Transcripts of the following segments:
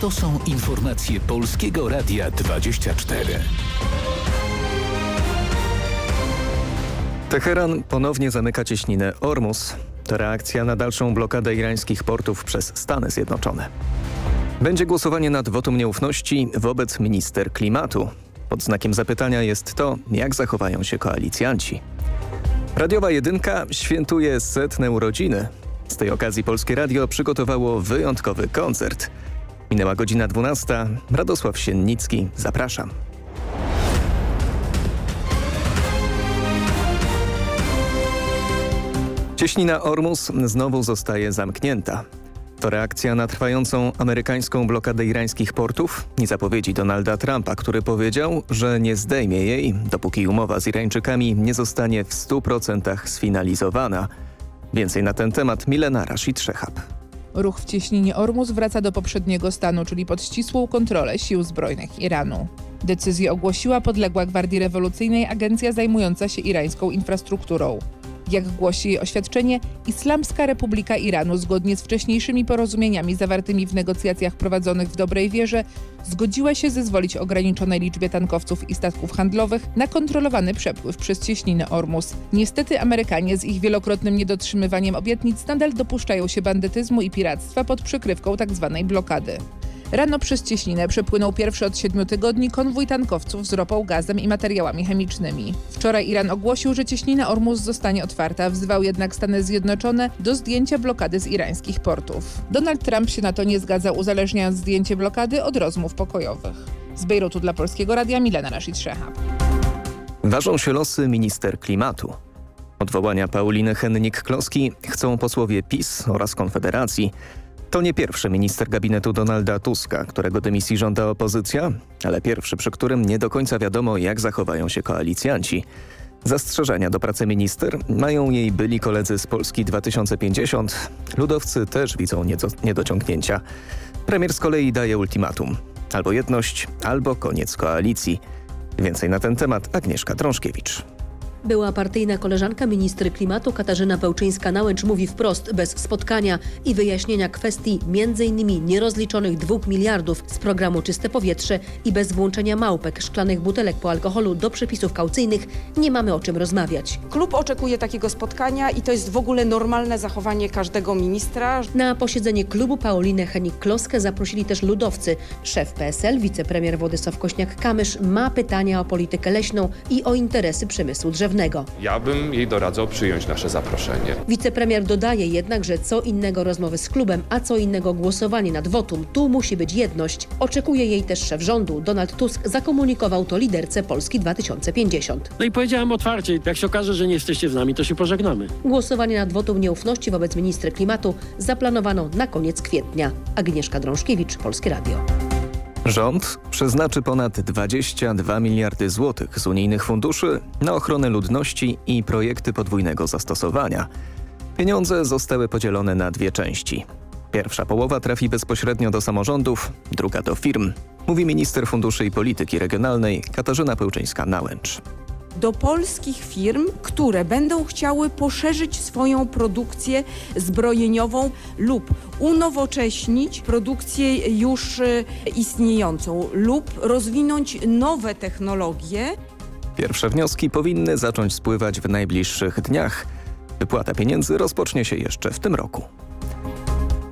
To są informacje Polskiego Radia 24. Teheran ponownie zamyka cieśninę Ormus. To reakcja na dalszą blokadę irańskich portów przez Stany Zjednoczone. Będzie głosowanie nad wotum nieufności wobec minister klimatu. Pod znakiem zapytania jest to, jak zachowają się koalicjanci. Radiowa Jedynka świętuje setne urodziny. Z tej okazji Polskie Radio przygotowało wyjątkowy koncert. Minęła godzina 12. Radosław Siennicki, zapraszam. Cieśnina Ormus znowu zostaje zamknięta. To reakcja na trwającą amerykańską blokadę irańskich portów i zapowiedzi Donalda Trumpa, który powiedział, że nie zdejmie jej, dopóki umowa z Irańczykami nie zostanie w 100% sfinalizowana. Więcej na ten temat Milena Rashid Szechab. Ruch w cieśninie Ormus wraca do poprzedniego stanu, czyli pod ścisłą kontrolę sił zbrojnych Iranu. Decyzję ogłosiła podległa Gwardii Rewolucyjnej agencja zajmująca się irańską infrastrukturą. Jak głosi jej oświadczenie, Islamska Republika Iranu zgodnie z wcześniejszymi porozumieniami zawartymi w negocjacjach prowadzonych w dobrej wierze zgodziła się zezwolić ograniczonej liczbie tankowców i statków handlowych na kontrolowany przepływ przez cieśninę Ormus. Niestety Amerykanie z ich wielokrotnym niedotrzymywaniem obietnic nadal dopuszczają się bandytyzmu i piractwa pod przykrywką tzw. Tak blokady. Rano przez Cieśninę przepłynął pierwszy od siedmiu tygodni konwój tankowców z ropą, gazem i materiałami chemicznymi. Wczoraj Iran ogłosił, że Cieśnina Ormus zostanie otwarta, wzywał jednak Stany Zjednoczone do zdjęcia blokady z irańskich portów. Donald Trump się na to nie zgadza, uzależniając zdjęcie blokady od rozmów pokojowych. Z Bejrutu dla Polskiego Radia Milena Rashid Szehab. Ważą się losy minister klimatu. Odwołania Pauliny Hennik-Kloski chcą posłowie PiS oraz Konfederacji. To nie pierwszy minister gabinetu Donalda Tuska, którego dymisji żąda opozycja, ale pierwszy, przy którym nie do końca wiadomo, jak zachowają się koalicjanci. Zastrzeżenia do pracy minister mają jej byli koledzy z Polski 2050. Ludowcy też widzą niedo niedociągnięcia. Premier z kolei daje ultimatum. Albo jedność, albo koniec koalicji. Więcej na ten temat Agnieszka Drążkiewicz. Była partyjna koleżanka ministry klimatu Katarzyna Pełczyńska-Nałęcz mówi wprost, bez spotkania i wyjaśnienia kwestii m.in. nierozliczonych 2 miliardów z programu Czyste Powietrze i bez włączenia małpek szklanych butelek po alkoholu do przepisów kaucyjnych nie mamy o czym rozmawiać. Klub oczekuje takiego spotkania i to jest w ogóle normalne zachowanie każdego ministra. Na posiedzenie klubu Paulinę Henik-Kloskę zaprosili też ludowcy. Szef PSL, wicepremier Władysław Kośniak-Kamysz ma pytania o politykę leśną i o interesy przemysłu drzewnego. Ja bym jej doradzał przyjąć nasze zaproszenie. Wicepremier dodaje jednak, że co innego rozmowy z klubem, a co innego głosowanie nad wotum. Tu musi być jedność. Oczekuje jej też szef rządu. Donald Tusk zakomunikował to liderce Polski 2050. No i powiedziałem otwarcie, jak się okaże, że nie jesteście z nami, to się pożegnamy. Głosowanie nad wotum nieufności wobec ministra klimatu zaplanowano na koniec kwietnia. Agnieszka Drążkiewicz, Polskie Radio. Rząd przeznaczy ponad 22 miliardy złotych z unijnych funduszy na ochronę ludności i projekty podwójnego zastosowania. Pieniądze zostały podzielone na dwie części. Pierwsza połowa trafi bezpośrednio do samorządów, druga do firm, mówi minister funduszy i polityki regionalnej Katarzyna Pełczyńska-Nałęcz do polskich firm, które będą chciały poszerzyć swoją produkcję zbrojeniową lub unowocześnić produkcję już e, istniejącą lub rozwinąć nowe technologie. Pierwsze wnioski powinny zacząć spływać w najbliższych dniach. Wypłata pieniędzy rozpocznie się jeszcze w tym roku.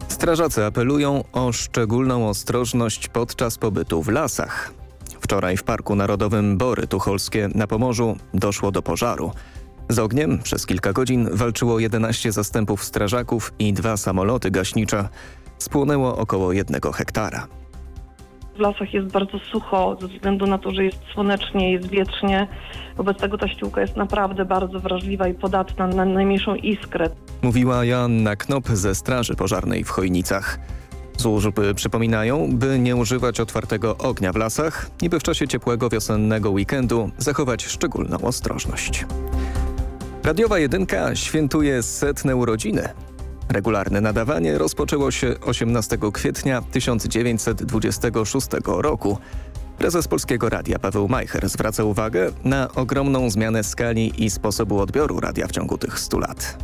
Strażacy apelują o szczególną ostrożność podczas pobytu w lasach. Wczoraj w Parku Narodowym Bory Tucholskie na Pomorzu doszło do pożaru. Z ogniem przez kilka godzin walczyło 11 zastępów strażaków i dwa samoloty gaśnicze. Spłonęło około jednego hektara. W lasach jest bardzo sucho ze względu na to, że jest słonecznie, jest wietrznie. Wobec tego ta ściółka jest naprawdę bardzo wrażliwa i podatna na najmniejszą iskrę. Mówiła Joanna Knop ze Straży Pożarnej w Chojnicach. Służby przypominają, by nie używać otwartego ognia w lasach i by w czasie ciepłego wiosennego weekendu zachować szczególną ostrożność. Radiowa Jedynka świętuje setne urodziny. Regularne nadawanie rozpoczęło się 18 kwietnia 1926 roku. Prezes Polskiego Radia Paweł Majcher zwraca uwagę na ogromną zmianę skali i sposobu odbioru radia w ciągu tych 100 lat.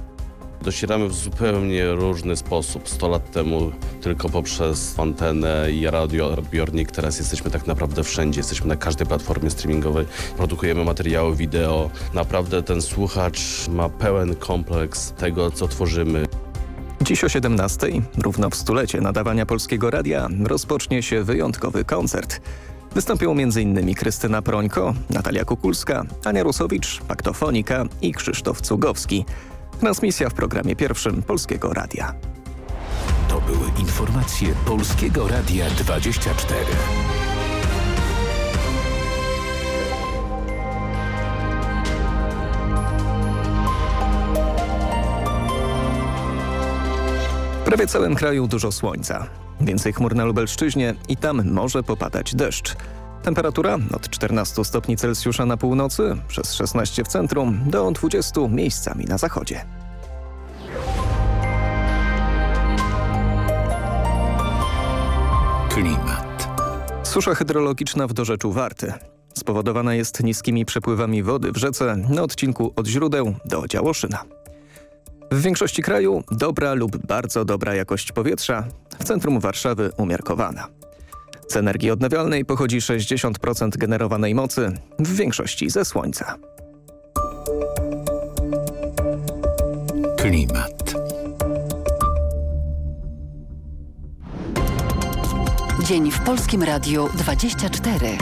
Docieramy w zupełnie różny sposób. 100 lat temu tylko poprzez antenę i radioodbiornik, teraz jesteśmy tak naprawdę wszędzie. Jesteśmy na każdej platformie streamingowej. Produkujemy materiały wideo. Naprawdę ten słuchacz ma pełen kompleks tego, co tworzymy. Dziś o 17, równo w stulecie nadawania Polskiego Radia, rozpocznie się wyjątkowy koncert. Wystąpią m.in. Krystyna Prońko, Natalia Kukulska, Ania Rusowicz, Paktofonika i Krzysztof Cugowski. Transmisja w programie pierwszym Polskiego Radia. To były informacje Polskiego Radia 24. W prawie całym kraju dużo słońca. Więcej chmur na Lubelszczyźnie i tam może popadać deszcz. Temperatura od 14 stopni Celsjusza na północy, przez 16 w centrum, do 20 miejscami na zachodzie. Klimat. Susza hydrologiczna w dorzeczu Warty. Spowodowana jest niskimi przepływami wody w rzece na odcinku od źródeł do Działoszyna. W większości kraju dobra lub bardzo dobra jakość powietrza, w centrum Warszawy umiarkowana. Z energii odnawialnej pochodzi 60% generowanej mocy, w większości ze słońca. Klimat. Dzień w Polskim Radiu 24.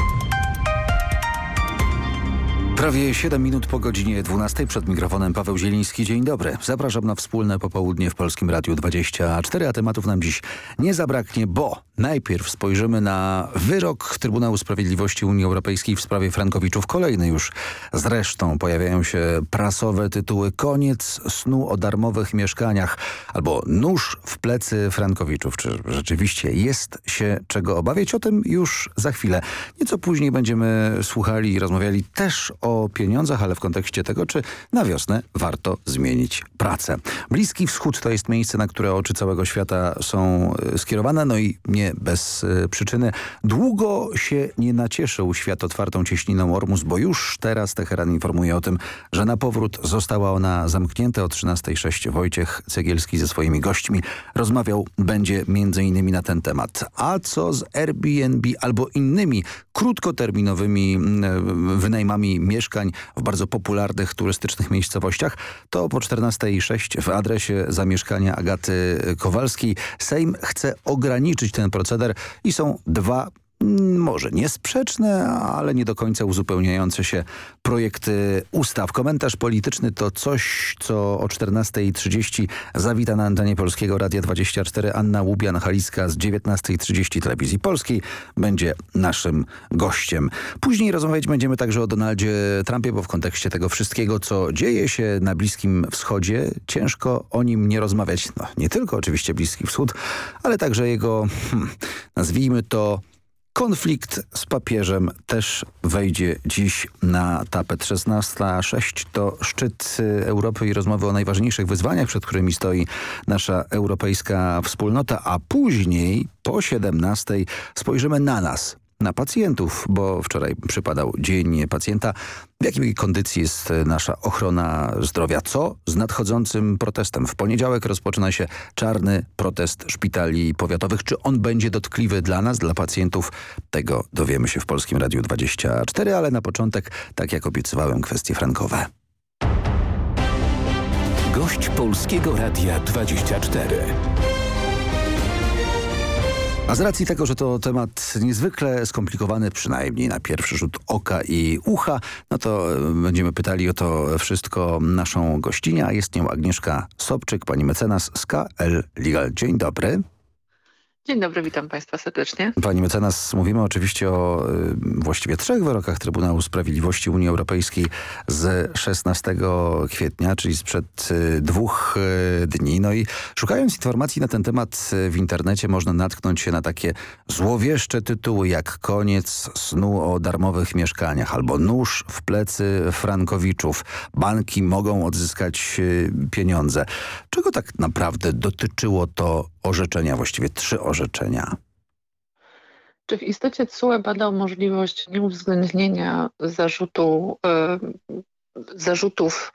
Prawie 7 minut po godzinie 12 przed mikrofonem Paweł Zieliński. Dzień dobry. Zapraszam na wspólne popołudnie w Polskim Radiu 24, a tematów nam dziś nie zabraknie, bo najpierw spojrzymy na wyrok Trybunału Sprawiedliwości Unii Europejskiej w sprawie Frankowiczów. Kolejny już zresztą pojawiają się prasowe tytuły Koniec snu o darmowych mieszkaniach albo Nóż w plecy Frankowiczów. Czy rzeczywiście jest się czego obawiać? O tym już za chwilę. Nieco później będziemy słuchali i rozmawiali też o pieniądzach, ale w kontekście tego, czy na wiosnę warto zmienić pracę. Bliski Wschód to jest miejsce, na które oczy całego świata są e, skierowane, no i nie bez y, przyczyny. Długo się nie nacieszył świat otwartą cieśniną Ormus, bo już teraz Teheran informuje o tym, że na powrót została ona zamknięta o 13.06. Wojciech Cegielski ze swoimi gośćmi rozmawiał będzie m.in. na ten temat. A co z Airbnb albo innymi krótkoterminowymi wynajmami mieszkań w bardzo popularnych turystycznych miejscowościach, to po 14.06 w adresie zamieszkania Agaty Kowalskiej Sejm chce ograniczyć ten proceder i są dwa może niesprzeczne, ale nie do końca uzupełniające się projekty ustaw. Komentarz polityczny to coś, co o 14.30 zawita na antenie Polskiego Radia 24 Anna Łubian-Halicka z 19.30 Telewizji Polskiej będzie naszym gościem. Później rozmawiać będziemy także o Donaldzie Trumpie, bo w kontekście tego wszystkiego, co dzieje się na Bliskim Wschodzie, ciężko o nim nie rozmawiać. No, nie tylko oczywiście Bliski Wschód, ale także jego, hmm, nazwijmy to, Konflikt z papieżem też wejdzie dziś na tapet 16.06. To szczyt Europy i rozmowy o najważniejszych wyzwaniach, przed którymi stoi nasza europejska wspólnota, a później po 17 spojrzymy na nas, na pacjentów, bo wczoraj przypadał Dzień Pacjenta. W jakiej kondycji jest nasza ochrona zdrowia? Co z nadchodzącym protestem? W poniedziałek rozpoczyna się czarny protest szpitali powiatowych. Czy on będzie dotkliwy dla nas, dla pacjentów? Tego dowiemy się w Polskim Radiu 24, ale na początek, tak jak obiecywałem, kwestie frankowe. Gość Polskiego Radia 24. A z racji tego, że to temat niezwykle skomplikowany, przynajmniej na pierwszy rzut oka i ucha, no to e, będziemy pytali o to wszystko naszą gościnię, a jest nią Agnieszka Sobczyk, pani mecenas z KL Legal. Dzień dobry. Dzień dobry, witam Państwa serdecznie. Pani mecenas, mówimy oczywiście o y, właściwie trzech wyrokach Trybunału Sprawiedliwości Unii Europejskiej z 16 kwietnia, czyli sprzed y, dwóch y, dni. No i szukając informacji na ten temat w internecie można natknąć się na takie złowieszcze tytuły jak Koniec snu o darmowych mieszkaniach albo Nóż w plecy Frankowiczów. Banki mogą odzyskać pieniądze. Czego tak naprawdę dotyczyło to orzeczenia, właściwie trzy orzeczenia. Czy w istocie CUE badał możliwość nieuwzględnienia zarzutu zarzutów,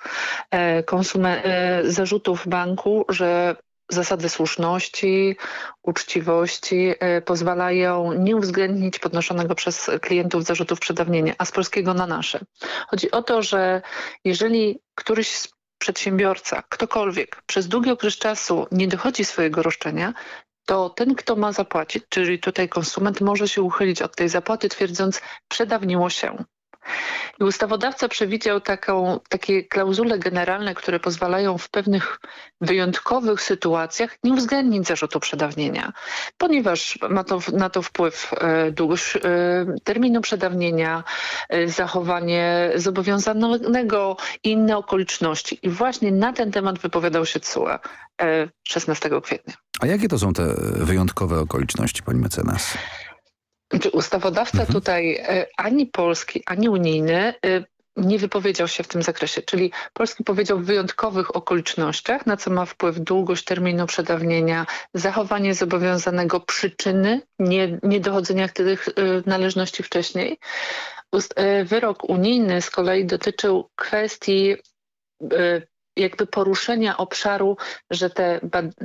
konsumen- zarzutów banku, że zasady słuszności, uczciwości pozwalają nie uwzględnić podnoszonego przez klientów zarzutów przedawnienia, a z polskiego na nasze. Chodzi o to, że jeżeli któryś z przedsiębiorca, ktokolwiek przez długi okres czasu nie dochodzi swojego roszczenia, to ten, kto ma zapłacić, czyli tutaj konsument, może się uchylić od tej zapłaty, twierdząc, przedawniło się. I ustawodawca przewidział taką, takie klauzule generalne, które pozwalają w pewnych wyjątkowych sytuacjach nie uwzględnić zarzutu przedawnienia, ponieważ ma to, na to wpływ e, długość e, terminu przedawnienia, e, zachowanie zobowiązanego i inne okoliczności. I właśnie na ten temat wypowiadał się CUE 16 kwietnia. A jakie to są te wyjątkowe okoliczności, pani mecenas? Czy ustawodawca mhm. tutaj e, ani polski, ani unijny e, nie wypowiedział się w tym zakresie, czyli polski powiedział w wyjątkowych okolicznościach, na co ma wpływ długość terminu przedawnienia, zachowanie zobowiązanego przyczyny nie, niedochodzenia tych e, należności wcześniej. Wyrok unijny z kolei dotyczył kwestii jakby poruszenia obszaru, że te,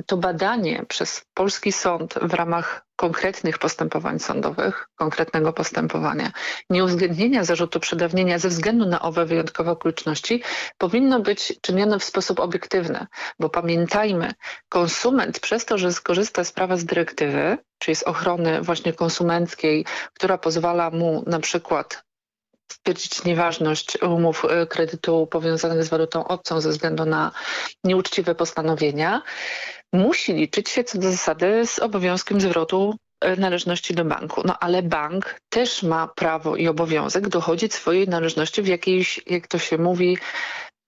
to badanie przez polski sąd w ramach konkretnych postępowań sądowych, konkretnego postępowania, nieuwzględnienia zarzutu przedawnienia ze względu na owe wyjątkowe okoliczności powinno być czynione w sposób obiektywny, bo pamiętajmy, konsument przez to, że skorzysta z prawa z dyrektywy, czyli z ochrony właśnie konsumenckiej, która pozwala mu na przykład stwierdzić nieważność umów e, kredytu powiązanych z walutą obcą ze względu na nieuczciwe postanowienia, musi liczyć się co do zasady z obowiązkiem zwrotu e, należności do banku. No ale bank też ma prawo i obowiązek dochodzić swojej należności w jakiejś, jak to się mówi,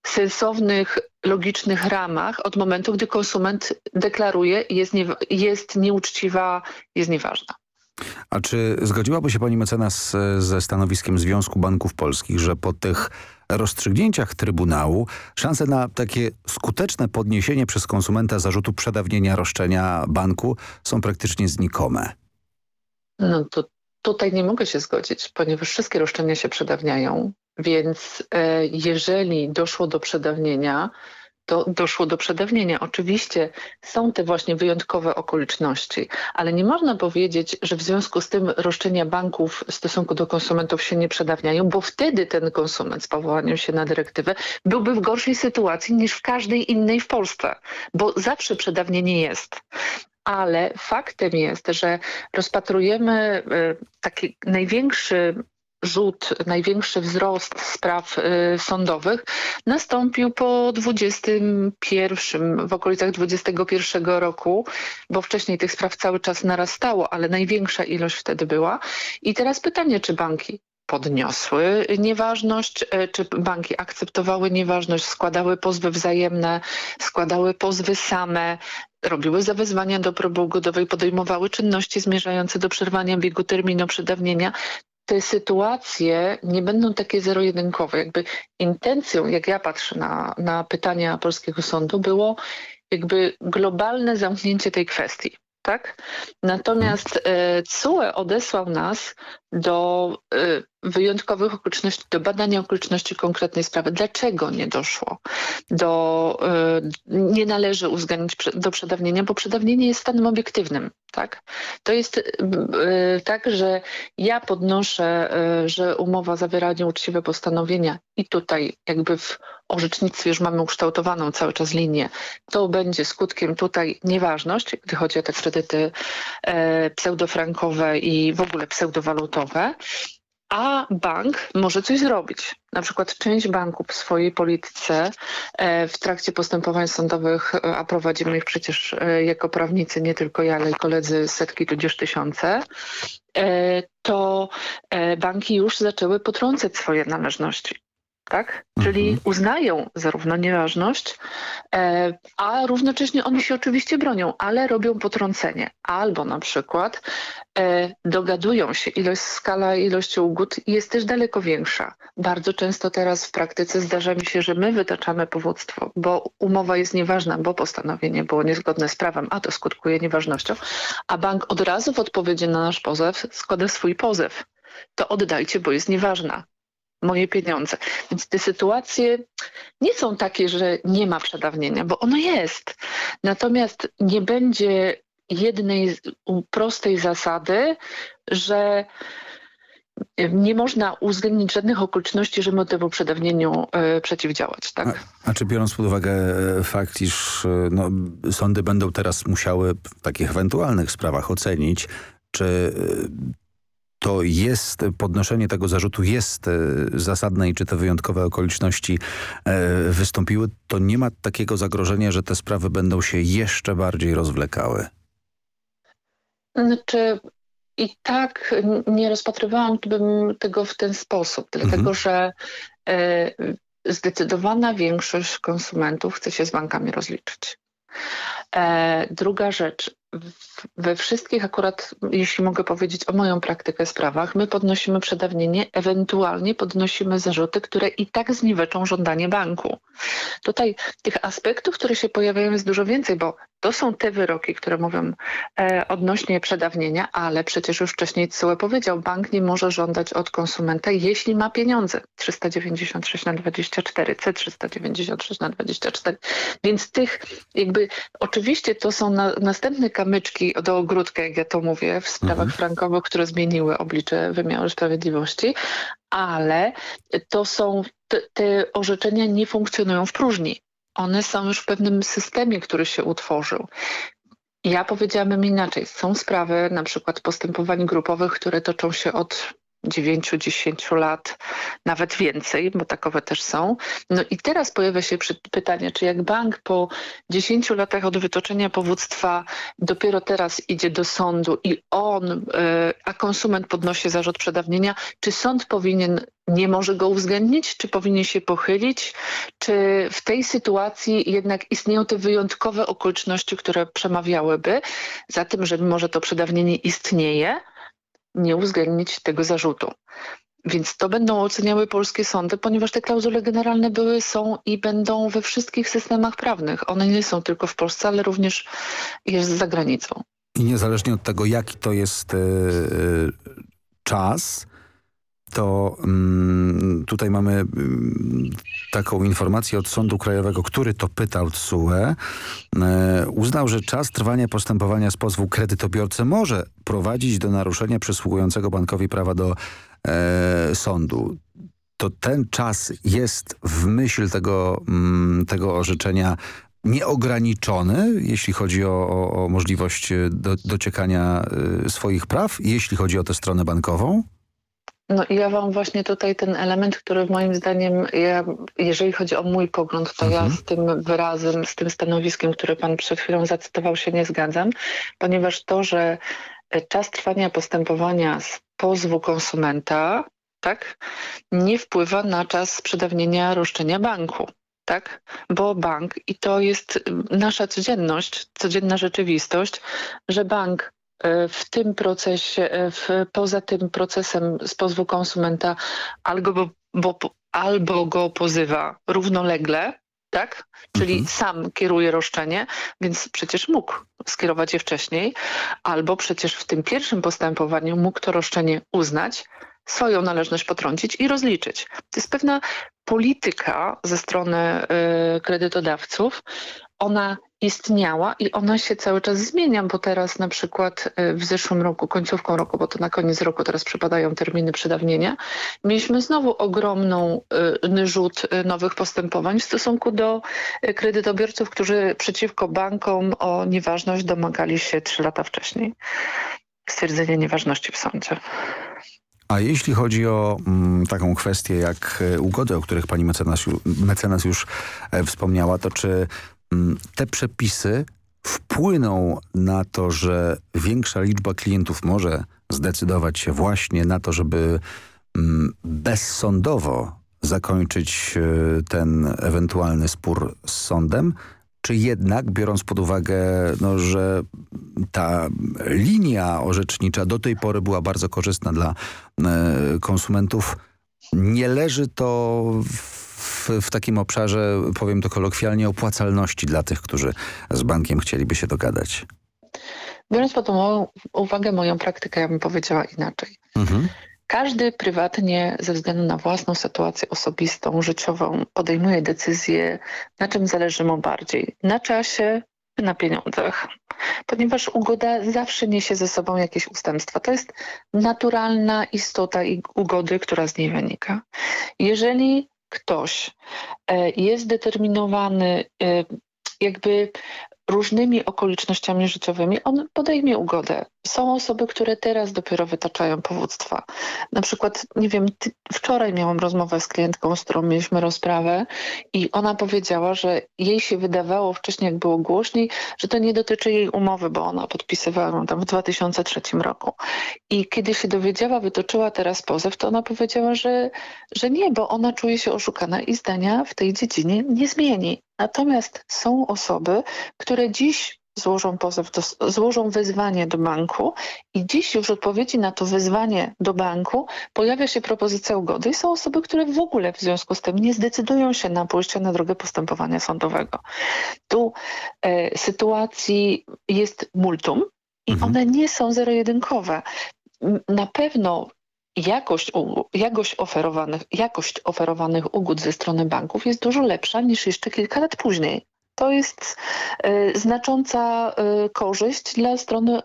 sensownych, logicznych ramach od momentu, gdy konsument deklaruje jest, nie, jest nieuczciwa, jest nieważna. A czy zgodziłaby się pani mecenas e, ze stanowiskiem Związku Banków Polskich, że po tych rozstrzygnięciach Trybunału szanse na takie skuteczne podniesienie przez konsumenta zarzutu przedawnienia roszczenia banku są praktycznie znikome? No to tutaj nie mogę się zgodzić, ponieważ wszystkie roszczenia się przedawniają, więc e, jeżeli doszło do przedawnienia, to doszło do przedawnienia. Oczywiście są te właśnie wyjątkowe okoliczności, ale nie można powiedzieć, że w związku z tym roszczenia banków w stosunku do konsumentów się nie przedawniają, bo wtedy ten konsument z powołaniem się na dyrektywę byłby w gorszej sytuacji niż w każdej innej w Polsce, bo zawsze przedawnienie jest ale faktem jest, że rozpatrujemy y, taki największy rzut, największy wzrost spraw y, sądowych nastąpił po 21, w okolicach 21 roku, bo wcześniej tych spraw cały czas narastało, ale największa ilość wtedy była. I teraz pytanie, czy banki podniosły nieważność, y, czy banki akceptowały nieważność, składały pozwy wzajemne, składały pozwy same, robiły zawezwania do próby ugodowej, podejmowały czynności zmierzające do przerwania biegu terminu przedawnienia te sytuacje nie będą takie zero-jedynkowe. Jakby intencją, jak ja patrzę na, na pytania polskiego sądu, było jakby globalne zamknięcie tej kwestii. Tak? Natomiast e, CUE odesłał nas do e, wyjątkowych okoliczności, do badania okoliczności konkretnej sprawy. Dlaczego nie doszło do, e, nie należy uwzględnić do przedawnienia, bo przedawnienie jest stanem obiektywnym. Tak? To jest tak, że ja podnoszę, że umowa zawiera nieuczciwe postanowienia i tutaj jakby w orzecznictwie już mamy ukształtowaną cały czas linię. To będzie skutkiem tutaj nieważność, gdy chodzi o te kredyty pseudofrankowe i w ogóle pseudowalutowe a bank może coś zrobić. Na przykład część banków w swojej polityce e, w trakcie postępowań sądowych, e, a prowadzimy ich przecież e, jako prawnicy, nie tylko ja, ale i koledzy setki tudzież tysiące, to banki już zaczęły potrącać swoje należności tak? Czyli mhm. uznają zarówno nieważność, e, a równocześnie oni się oczywiście bronią, ale robią potrącenie. Albo na przykład e, dogadują się, ilość, skala ilości ugód jest też daleko większa. Bardzo często teraz w praktyce zdarza mi się, że my wytaczamy powództwo, bo umowa jest nieważna, bo postanowienie było niezgodne z prawem, a to skutkuje nieważnością, a bank od razu w odpowiedzi na nasz pozew składa swój pozew. To oddajcie, bo jest nieważna moje pieniądze. Więc te sytuacje nie są takie, że nie ma przedawnienia, bo ono jest. Natomiast nie będzie jednej prostej zasady, że nie można uwzględnić żadnych okoliczności, żeby temu przedawnieniu e, przeciwdziałać. Tak? A, a, czy biorąc pod uwagę e, fakt, iż e, no, sądy będą teraz musiały w takich ewentualnych sprawach ocenić, czy to jest, podnoszenie tego zarzutu jest zasadne i czy te wyjątkowe okoliczności wystąpiły, to nie ma takiego zagrożenia, że te sprawy będą się jeszcze bardziej rozwlekały? Znaczy, i tak nie rozpatrywałam bym tego w ten sposób, dlatego mhm. że e, zdecydowana większość konsumentów chce się z bankami rozliczyć. E, druga rzecz, we wszystkich akurat, jeśli mogę powiedzieć o moją praktykę sprawach, my podnosimy przedawnienie, ewentualnie podnosimy zarzuty, które i tak zniweczą żądanie banku. Tutaj tych aspektów, które się pojawiają jest dużo więcej, bo to są te wyroki, które mówią e, odnośnie przedawnienia, ale przecież już wcześniej CUE powiedział, bank nie może żądać od konsumenta, jeśli ma pieniądze. 396 na 24, C396 na 24. Więc tych jakby, oczywiście to są na, następne kamyczki do ogródka, jak ja to mówię, w sprawach mhm. frankowych, które zmieniły oblicze wymiaru sprawiedliwości, ale to są, te, te orzeczenia nie funkcjonują w próżni. One są już w pewnym systemie, który się utworzył. Ja powiedziałabym inaczej. Są sprawy, na przykład postępowań grupowych, które toczą się od 9-10 lat, nawet więcej, bo takowe też są. No i teraz pojawia się pytanie, czy jak bank po 10 latach od wytoczenia powództwa dopiero teraz idzie do sądu i on, e, a konsument podnosi zarzut przedawnienia, czy sąd powinien nie może go uwzględnić, czy powinien się pochylić, czy w tej sytuacji jednak istnieją te wyjątkowe okoliczności, które przemawiałyby za tym, że mimo, że to przedawnienie istnieje, nie uwzględnić tego zarzutu. Więc to będą oceniały polskie sądy, ponieważ te klauzule generalne były, są i będą we wszystkich systemach prawnych. One nie są tylko w Polsce, ale również jest za granicą. I niezależnie od tego, jaki to jest yy, czas, to mm, tutaj mamy mm, taką informację od Sądu Krajowego, który to pytał TSUE. E, uznał, że czas trwania postępowania z pozwu kredytobiorcy może prowadzić do naruszenia przysługującego bankowi prawa do e, sądu. To ten czas jest w myśl tego, mm, tego orzeczenia nieograniczony, jeśli chodzi o, o, o możliwość do, dociekania y, swoich praw, jeśli chodzi o tę stronę bankową? No i ja wam właśnie tutaj ten element, który moim zdaniem, ja, jeżeli chodzi o mój pogląd, to mhm. ja z tym wyrazem, z tym stanowiskiem, które pan przed chwilą zacytował się nie zgadzam, ponieważ to, że czas trwania postępowania z pozwu konsumenta tak, nie wpływa na czas przedawnienia roszczenia banku. Tak? Bo bank, i to jest nasza codzienność, codzienna rzeczywistość, że bank E, w tym procesie, e, w, poza tym procesem z pozwu konsumenta albo, bo, albo go pozywa równolegle, tak? Czyli mhm. sam kieruje roszczenie, więc przecież mógł skierować je wcześniej, albo przecież w tym pierwszym postępowaniu mógł to roszczenie uznać, swoją należność potrącić i rozliczyć. To jest pewna polityka ze strony y, kredytodawców. Ona istniała i ona się cały czas zmienia, bo teraz na przykład y, w zeszłym roku, końcówką roku, bo to na koniec roku teraz przypadają terminy przedawnienia, mieliśmy znowu ogromną y, rzut y, nowych postępowań w stosunku do kredytobiorców, którzy przeciwko bankom o nieważność domagali się trzy lata wcześniej. Stwierdzenie nieważności w sądzie. A jeśli chodzi o mm, taką kwestię jak ugody, o których pani mecenas, mecenas już e, wspomniała, to czy te przepisy wpłyną na to, że większa liczba klientów może zdecydować się właśnie na to, żeby mm, bezsądowo zakończyć e, ten ewentualny spór z sądem, czy jednak, biorąc pod uwagę, no, że ta linia orzecznicza do tej pory była bardzo korzystna dla e, konsumentów, nie leży to w w, w takim obszarze, powiem to kolokwialnie, opłacalności dla tych, którzy z bankiem chcieliby się dogadać? Biorąc pod uwagę moją praktykę, ja bym powiedziała inaczej. Mhm. Każdy prywatnie ze względu na własną sytuację osobistą, życiową podejmuje decyzję, na czym zależy mu bardziej. Na czasie czy na pieniądzach. Ponieważ ugoda zawsze niesie ze sobą jakieś ustępstwa. To jest naturalna istota ugody, która z niej wynika. Jeżeli ktoś e, jest zdeterminowany e, jakby różnymi okolicznościami życiowymi, on podejmie ugodę. Są osoby, które teraz dopiero wytaczają powództwa. Na przykład, nie wiem, wczoraj miałam rozmowę z klientką, z którą mieliśmy rozprawę i ona powiedziała, że jej się wydawało wcześniej, jak było głośniej, że to nie dotyczy jej umowy, bo ona podpisywała ją tam w 2003 roku. I kiedy się dowiedziała, wytoczyła teraz pozew, to ona powiedziała, że, że nie, bo ona czuje się oszukana i zdania w tej dziedzinie nie zmieni. Natomiast są osoby, które dziś złożą pozew, do, złożą wezwanie do banku i dziś już w odpowiedzi na to wezwanie do banku pojawia się propozycja ugody i są osoby, które w ogóle w związku z tym nie zdecydują się na pójście na drogę postępowania sądowego. Tu e, sytuacji jest multum i mhm. one nie są zero-jedynkowe. Na pewno jakość, jakość, oferowanych, jakość oferowanych ugód ze strony banków jest dużo lepsza niż jeszcze kilka lat później. To jest y, znacząca y, korzyść dla strony,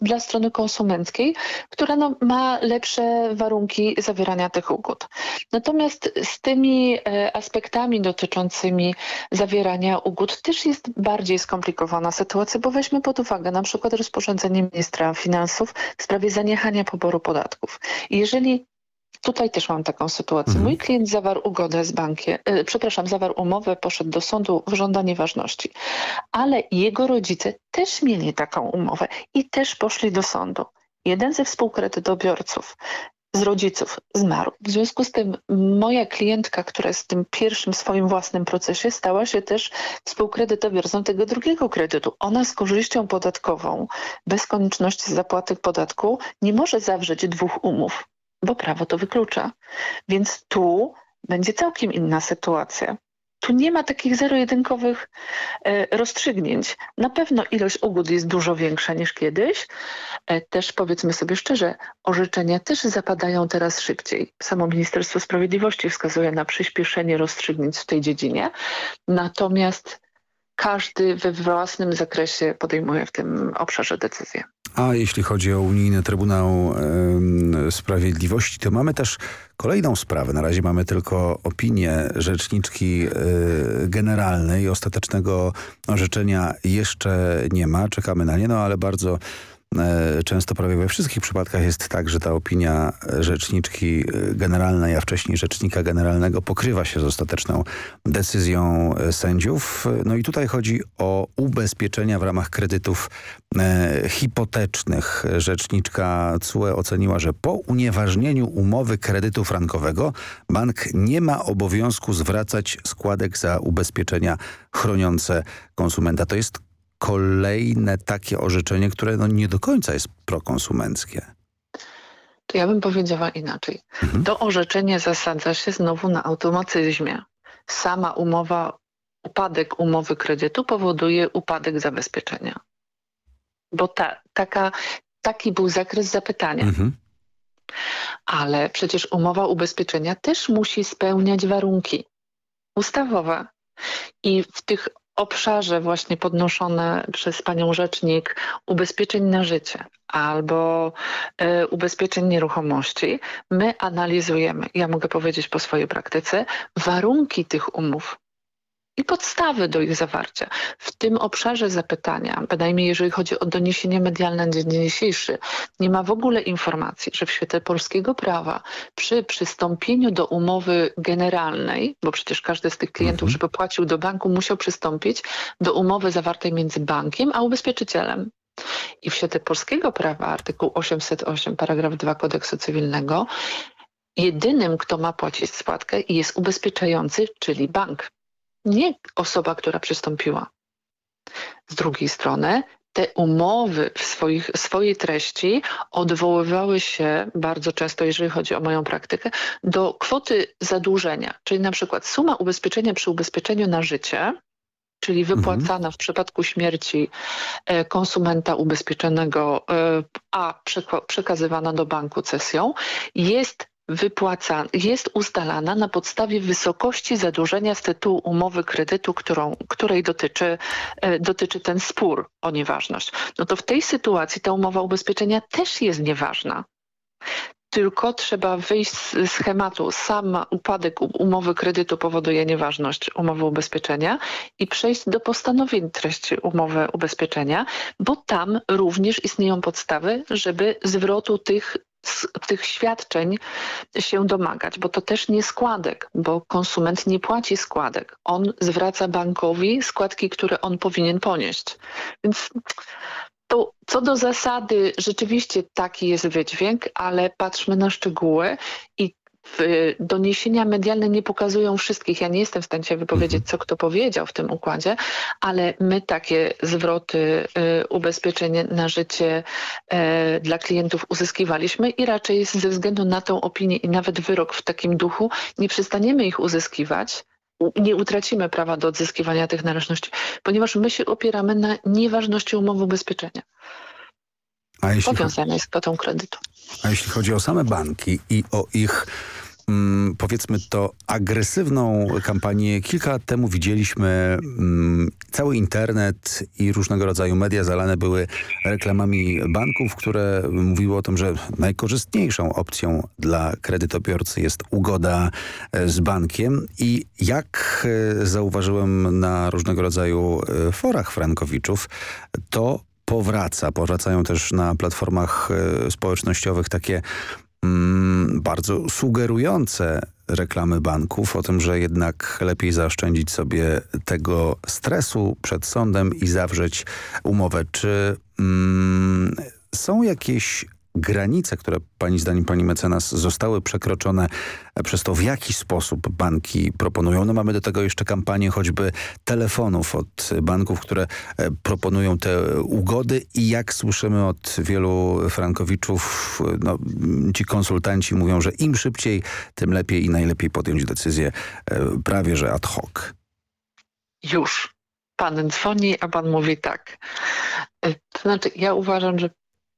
dla strony konsumenckiej, która no, ma lepsze warunki zawierania tych ugód. Natomiast z tymi y, aspektami dotyczącymi zawierania ugód też jest bardziej skomplikowana sytuacja, bo weźmy pod uwagę na przykład rozporządzenie ministra finansów w sprawie zaniechania poboru podatków. jeżeli Tutaj też mam taką sytuację. Mhm. Mój klient zawarł ugodę z bankiem, yy, przepraszam, zawarł umowę, poszedł do sądu w żądanie ważności, ale jego rodzice też mieli taką umowę i też poszli do sądu. Jeden ze współkredytobiorców z rodziców zmarł. W związku z tym moja klientka, która jest w tym pierwszym swoim własnym procesie, stała się też współkredytobiorcą tego drugiego kredytu. Ona z korzyścią podatkową, bez konieczności zapłaty podatku, nie może zawrzeć dwóch umów bo prawo to wyklucza. Więc tu będzie całkiem inna sytuacja. Tu nie ma takich zero-jedynkowych e, rozstrzygnięć. Na pewno ilość ugód jest dużo większa niż kiedyś. E, też powiedzmy sobie szczerze, orzeczenia też zapadają teraz szybciej. Samo Ministerstwo Sprawiedliwości wskazuje na przyspieszenie rozstrzygnięć w tej dziedzinie. Natomiast każdy we własnym zakresie podejmuje w tym obszarze decyzje. A jeśli chodzi o Unijny Trybunał Sprawiedliwości, to mamy też kolejną sprawę. Na razie mamy tylko opinię rzeczniczki y, generalnej. Ostatecznego orzeczenia jeszcze nie ma. Czekamy na nie, no ale bardzo E, często prawie we wszystkich przypadkach jest tak, że ta opinia rzeczniczki generalnej, a wcześniej rzecznika generalnego pokrywa się z ostateczną decyzją e, sędziów. No i tutaj chodzi o ubezpieczenia w ramach kredytów e, hipotecznych. Rzeczniczka CUE oceniła, że po unieważnieniu umowy kredytu frankowego bank nie ma obowiązku zwracać składek za ubezpieczenia chroniące konsumenta. To jest kolejne takie orzeczenie, które no nie do końca jest prokonsumenckie. To ja bym powiedziała inaczej. Mhm. To orzeczenie zasadza się znowu na automatyzmie. Sama umowa, upadek umowy kredytu powoduje upadek zabezpieczenia. Bo ta, taka, taki był zakres zapytania. Mhm. Ale przecież umowa ubezpieczenia też musi spełniać warunki ustawowe. I w tych obszarze właśnie podnoszone przez panią rzecznik ubezpieczeń na życie albo y, ubezpieczeń nieruchomości, my analizujemy, ja mogę powiedzieć po swojej praktyce, warunki tych umów i podstawy do ich zawarcia. W tym obszarze zapytania, bynajmniej jeżeli chodzi o doniesienia medialne na dzień dzisiejszy, nie ma w ogóle informacji, że w świetle polskiego prawa przy przystąpieniu do umowy generalnej, bo przecież każdy z tych klientów, mhm. żeby płacił do banku, musiał przystąpić do umowy zawartej między bankiem a ubezpieczycielem. I w świetle polskiego prawa, artykuł 808, paragraf 2 kodeksu cywilnego, jedynym, kto ma płacić składkę jest ubezpieczający, czyli bank nie osoba, która przystąpiła. Z drugiej strony te umowy w swoich, swojej treści odwoływały się bardzo często, jeżeli chodzi o moją praktykę, do kwoty zadłużenia. Czyli na przykład suma ubezpieczenia przy ubezpieczeniu na życie czyli wypłacana mhm. w przypadku śmierci e, konsumenta ubezpieczonego, e, a przekazywana do banku cesją, jest wypłaca, jest ustalana na podstawie wysokości zadłużenia z tytułu umowy kredytu, którą, której dotyczy, e, dotyczy ten spór o nieważność. No to w tej sytuacji ta umowa ubezpieczenia też jest nieważna tylko trzeba wyjść z schematu. Sam upadek umowy kredytu powoduje nieważność umowy ubezpieczenia i przejść do postanowień treści umowy ubezpieczenia, bo tam również istnieją podstawy, żeby zwrotu tych tych świadczeń się domagać, bo to też nie składek, bo konsument nie płaci składek. On zwraca bankowi składki, które on powinien ponieść. Więc to co do zasady rzeczywiście taki jest wydźwięk, ale patrzmy na szczegóły i doniesienia medialne nie pokazują wszystkich. Ja nie jestem w stanie się wypowiedzieć, mhm. co kto powiedział w tym układzie, ale my takie zwroty y, ubezpieczenie na życie y, dla klientów uzyskiwaliśmy i raczej ze względu na tą opinię i nawet wyrok w takim duchu nie przestaniemy ich uzyskiwać, nie utracimy prawa do odzyskiwania tych należności, ponieważ my się opieramy na nieważności umowy ubezpieczenia. A jeśli Powiązane jest spłatą kredytu. A jeśli chodzi o same banki i o ich mm, powiedzmy to agresywną kampanię. Kilka lat temu widzieliśmy mm, cały internet i różnego rodzaju media zalane były reklamami banków, które mówiły o tym, że najkorzystniejszą opcją dla kredytobiorcy jest ugoda e, z bankiem i jak e, zauważyłem na różnego rodzaju e, forach frankowiczów, to powraca. Powracają też na platformach społecznościowych takie mm, bardzo sugerujące reklamy banków o tym, że jednak lepiej zaoszczędzić sobie tego stresu przed sądem i zawrzeć umowę. Czy mm, są jakieś granice, które pani zdaniem, pani mecenas, zostały przekroczone przez to, w jaki sposób banki proponują. No mamy do tego jeszcze kampanię choćby telefonów od banków, które e, proponują te ugody i jak słyszymy od wielu frankowiczów, no, ci konsultanci mówią, że im szybciej, tym lepiej i najlepiej podjąć decyzję e, prawie, że ad hoc. Już. Pan dzwoni, a pan mówi tak. E, to znaczy, ja uważam, że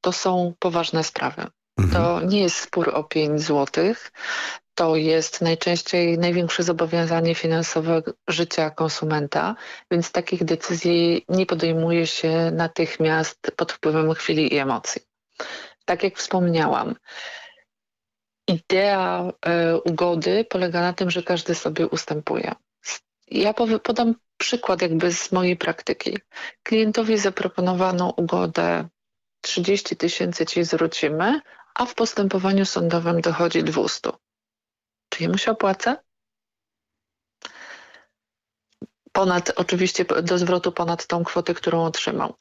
to są poważne sprawy. Mhm. To nie jest spór o 5 złotych. To jest najczęściej największe zobowiązanie finansowe życia konsumenta, więc takich decyzji nie podejmuje się natychmiast pod wpływem chwili i emocji. Tak jak wspomniałam, idea y, ugody polega na tym, że każdy sobie ustępuje. Ja podam przykład jakby z mojej praktyki. Klientowi zaproponowano ugodę 30 tysięcy ci zwrócimy, a w postępowaniu sądowym dochodzi 200. Czy jemu się opłaca? Ponad, oczywiście do zwrotu ponad tą kwotę, którą otrzymał.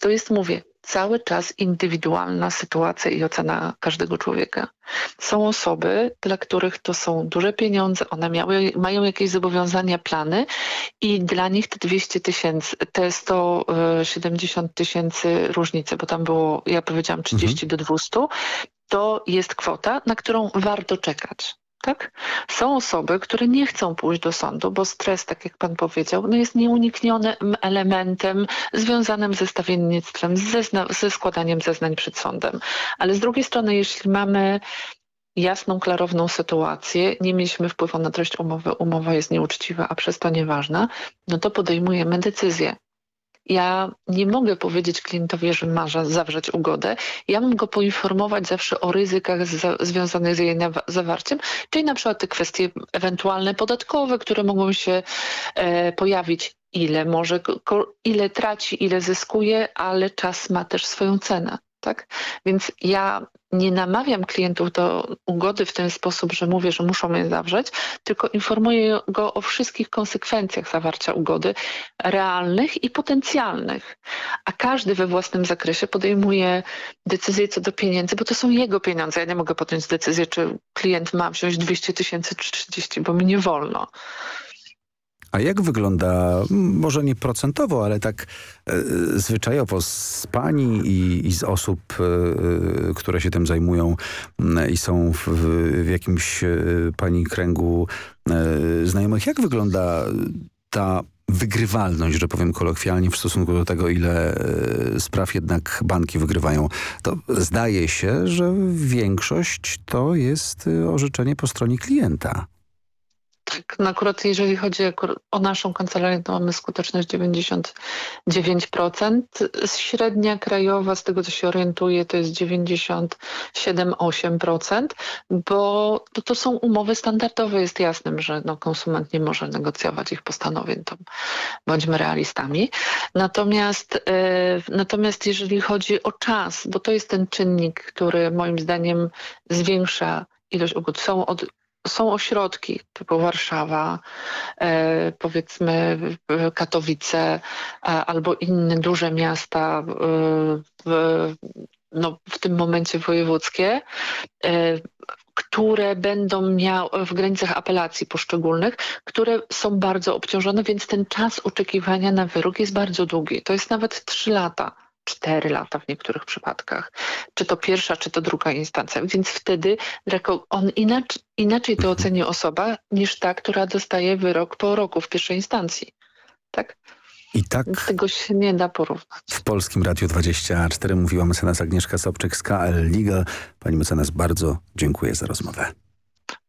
To jest, mówię, cały czas indywidualna sytuacja i ocena każdego człowieka. Są osoby, dla których to są duże pieniądze, one miały, mają jakieś zobowiązania, plany i dla nich te 200 tysięcy, te 170 tysięcy różnicy, bo tam było, ja powiedziałam 30 mhm. do 200, to jest kwota, na którą warto czekać. Tak? Są osoby, które nie chcą pójść do sądu, bo stres, tak jak pan powiedział, no jest nieuniknionym elementem związanym ze stawiennictwem, ze, ze składaniem zeznań przed sądem. Ale z drugiej strony, jeśli mamy jasną, klarowną sytuację, nie mieliśmy wpływu na treść umowy, umowa jest nieuczciwa, a przez to nieważna, no to podejmujemy decyzję. Ja nie mogę powiedzieć klientowi, że ma zawrzeć ugodę. Ja mam go poinformować zawsze o ryzykach związanych z jej zawarciem, czyli na przykład te kwestie ewentualne podatkowe, które mogą się e, pojawić ile może, ile traci, ile zyskuje, ale czas ma też swoją cenę. Tak? Więc ja nie namawiam klientów do ugody w ten sposób, że mówię, że muszą je zawrzeć, tylko informuję go o wszystkich konsekwencjach zawarcia ugody, realnych i potencjalnych. A każdy we własnym zakresie podejmuje decyzję co do pieniędzy, bo to są jego pieniądze. Ja nie mogę podjąć decyzję, czy klient ma wziąć 200 tysięcy czy 30, bo mi nie wolno. A jak wygląda, może nie procentowo, ale tak e, zwyczajowo z pani i, i z osób, e, e które się tym zajmują i są w, w jakimś pani kręgu znajomych, jak wygląda ta wygrywalność, że powiem kolokwialnie, w stosunku do tego, ile spraw jednak banki wygrywają, to zdaje się, że większość to jest orzeczenie po stronie klienta. Akurat jeżeli chodzi o naszą kancelarię, to mamy skuteczność 99%. Średnia krajowa, z tego co się orientuję, to jest 97-8%, bo to, to są umowy standardowe. Jest jasnym, że no, konsument nie może negocjować ich postanowień, to bądźmy realistami. Natomiast, yy, natomiast jeżeli chodzi o czas, bo to jest ten czynnik, który moim zdaniem zwiększa ilość ugód. Są od są ośrodki typu Warszawa, e, powiedzmy Katowice e, albo inne duże miasta e, w, no, w tym momencie wojewódzkie, które będą miały w granicach apelacji poszczególnych, które są bardzo obciążone, więc ten czas oczekiwania na wyrok jest bardzo długi. To jest nawet trzy lata. 4 lata w niektórych przypadkach. Czy to pierwsza, czy to druga instancja. Więc wtedy on inaczej, inaczej to oceni osoba niż ta, która dostaje wyrok po roku w pierwszej instancji. Tak? I tak tego się nie da porównać. W Polskim Radiu 24 mówiła mecenas Agnieszka Sobczyk z KL Legal. Pani mecenas, bardzo dziękuję za rozmowę.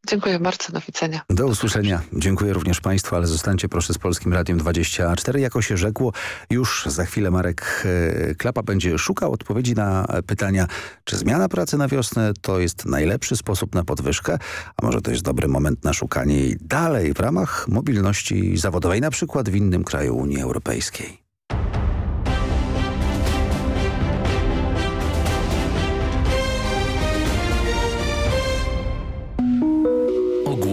Dziękuję bardzo, do widzenia. Do usłyszenia. Dziękuję również Państwu, ale zostańcie proszę z Polskim Radiem 24. Jako się rzekło, już za chwilę Marek e, Klapa będzie szukał odpowiedzi na pytania, czy zmiana pracy na wiosnę to jest najlepszy sposób na podwyżkę, a może to jest dobry moment na szukanie dalej w ramach mobilności zawodowej, na przykład w innym kraju Unii Europejskiej.